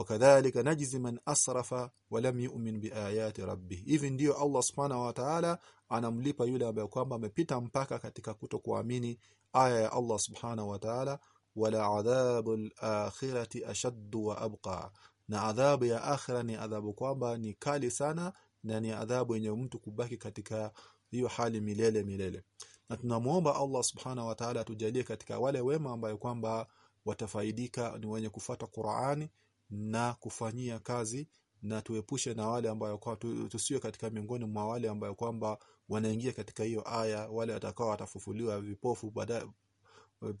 wakadhalika najzi man asrafa walam yu'min biayati rabbih hivi ndiyo Allah subhanahu wa ta'ala anamlipa yule ambaye kwamba amepita mpaka katika kutokuamini aya ya Allah subhanahu wa ta'ala wala adhabul akhirati ashaddu wa abqa. Na adhabu ya akhira ni adhabu kwamba ni kali sana na ni adhabu yenye mtu kubaki katika hiyo hali milele milele. Na tunamuomba Allah subhanahu wa ta'ala tujalie katika wale wema ambayo kwamba watafaidika ni wenye kufata Qur'ani na kufanyia kazi na tuepushe na wale ambao kwa tusiwe katika miongoni mwa wale ambao kwamba wanaingia katika hiyo aya wale watakao watafufuliwa vipofu baadaye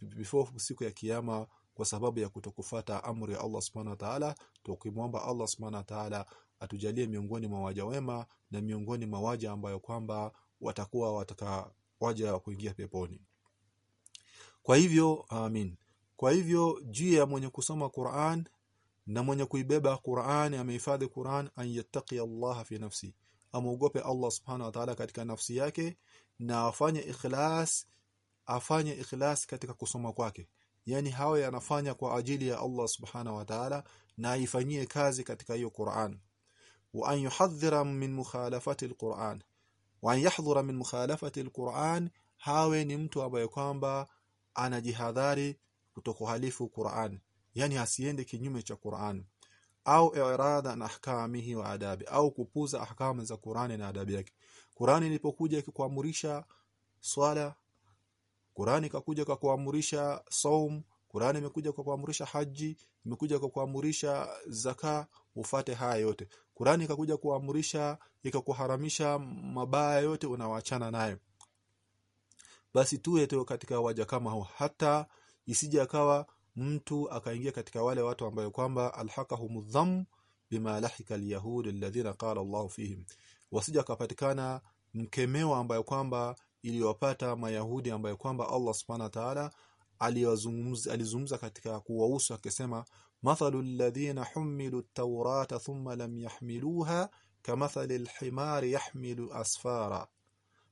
vipofu siku ya kiyama kwa sababu ya kutokufata amri ya Allah subhanahu wa ta'ala. Tukimwomba Allah subhanahu wa ta'ala atujalie miongoni mwa waja wema na miongoni mwa waja ambayo kwamba watakuwa wataka waja wa kuingia peponi. Kwa hivyo amin. Kwa hivyo juu ya mwenye kusoma Qur'an na mwenye kuibeba Qur'an amehifadhi Qur'an an yattaqi Allah fi nafsi. Amuogope Allah subhanahu wa ta'ala katika nafsi yake na afanye ikhlas afanye ikhlas katika kusoma kwake. Yani hawe anafanya kwa ajili ya Allah subhanahu wa ta'ala na ifanyie kazi katika hiyo Qur'an. Wa an yuhadhdhira min mukhalafati alquran. Wa an yahdhura min mukhalafati alquran hawe ni mtu ambaye kwamba anajihadhari kutokuhalifu Qur'an yani asiende kinyume cha Qur'an. Au irada na ahkamihi wa adabi. Au kupuza ahkamu za Qur'ani na adabi yake. Qur'ani ilipokuja ikikuamrisha swala Qur'ani ikakuja kwa kuamrisha saum Qur'ani imekuja kwa kuamrisha haji imekuja kwa kuamrisha zaka ufate haya yote. Qur'ani ikakuja kuamrisha ikakuharamisha mabaya yote unawaachana nayo. Basi tuwe tu katika waja kama huu hata isije akawa mtu akaingia katika wale watu ambao kwamba alhaqahum dham bima lahika alyahud alladhina qala Allah fihim. Wasija kapatikana mkemeo ambayo kwamba iliwapata mayahudi ambayo kwamba Allah subhanahu wa ta'ala aliwazungumza alizungumza katika kuwahusu akisema mathalul ladhina humilu at-taurata thumma lam yahmiluha kamathali al-himari yahmilu asfara.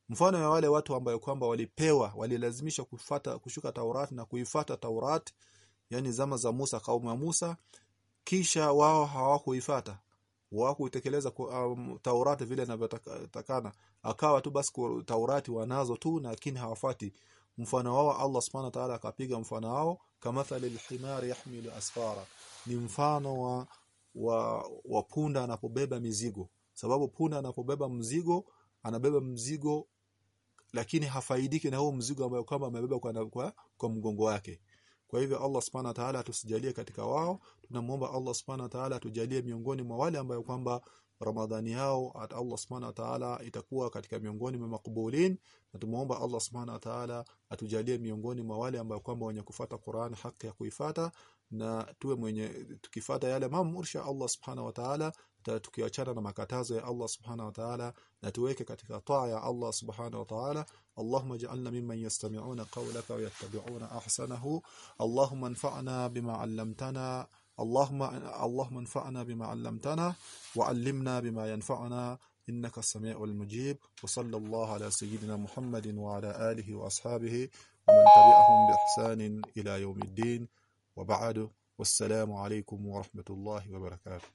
Mfano ya wale watu ambayo kwamba walipewa walilazimishwa kufata kushuka Taurati na kuifata Taurat yani zama za Musa kaumu ya Musa. Kisha wao hawakuifata hawakutekeleza um, Taurati vile inavyotakana. Akawa tu basi Taurati wanazo tu lakini hawafati mfano wao Allah subhanahu wa ta'ala akapiga mfano wao kama thalil himar yahmilu asfara. Ni mfano wa wa, wa punda anapobeba mizigo. Sababu punda anapobeba mzigo anabeba mzigo lakini hafaidiki na huo mzigo ambao kama amebeba kwa, kwa mgongo wake kwa hivyo Allah subhanahu wa ta'ala atusijalie katika wao. Tunamuomba Allah subhanahu wa ta'ala atujalie miongoni mwa wale ambao kwamba Ramadhani yao at Allah subhanahu wa ta'ala itakuwa katika miongoni mwa makubulin. Na tumuomba Allah subhanahu wa ta'ala atujalie miongoni mwa wale ambao kwamba wenye kufata Qur'an haki ya kuifata na tuwe mwenye tukifata yale maamrisha Allah subhanahu wa ta'ala tukiachana na makatazo ya Allah subhanahu wa ta'ala na tuweke katika taa ya Allah subhanahu wa ta'ala. اللهم اجعلنا ممن يستمعون قولك ويتبعون احسنه اللهم انفعنا بما علمتنا اللهم اللهم انفعنا بما علمتنا وعلمنا بما ينفعنا انك السميع المجيب وصلى الله على سيدنا محمد وعلى اله واصحابه ومن تبعهم باحسان إلى يوم الدين وبعد والسلام عليكم ورحمه الله وبركاته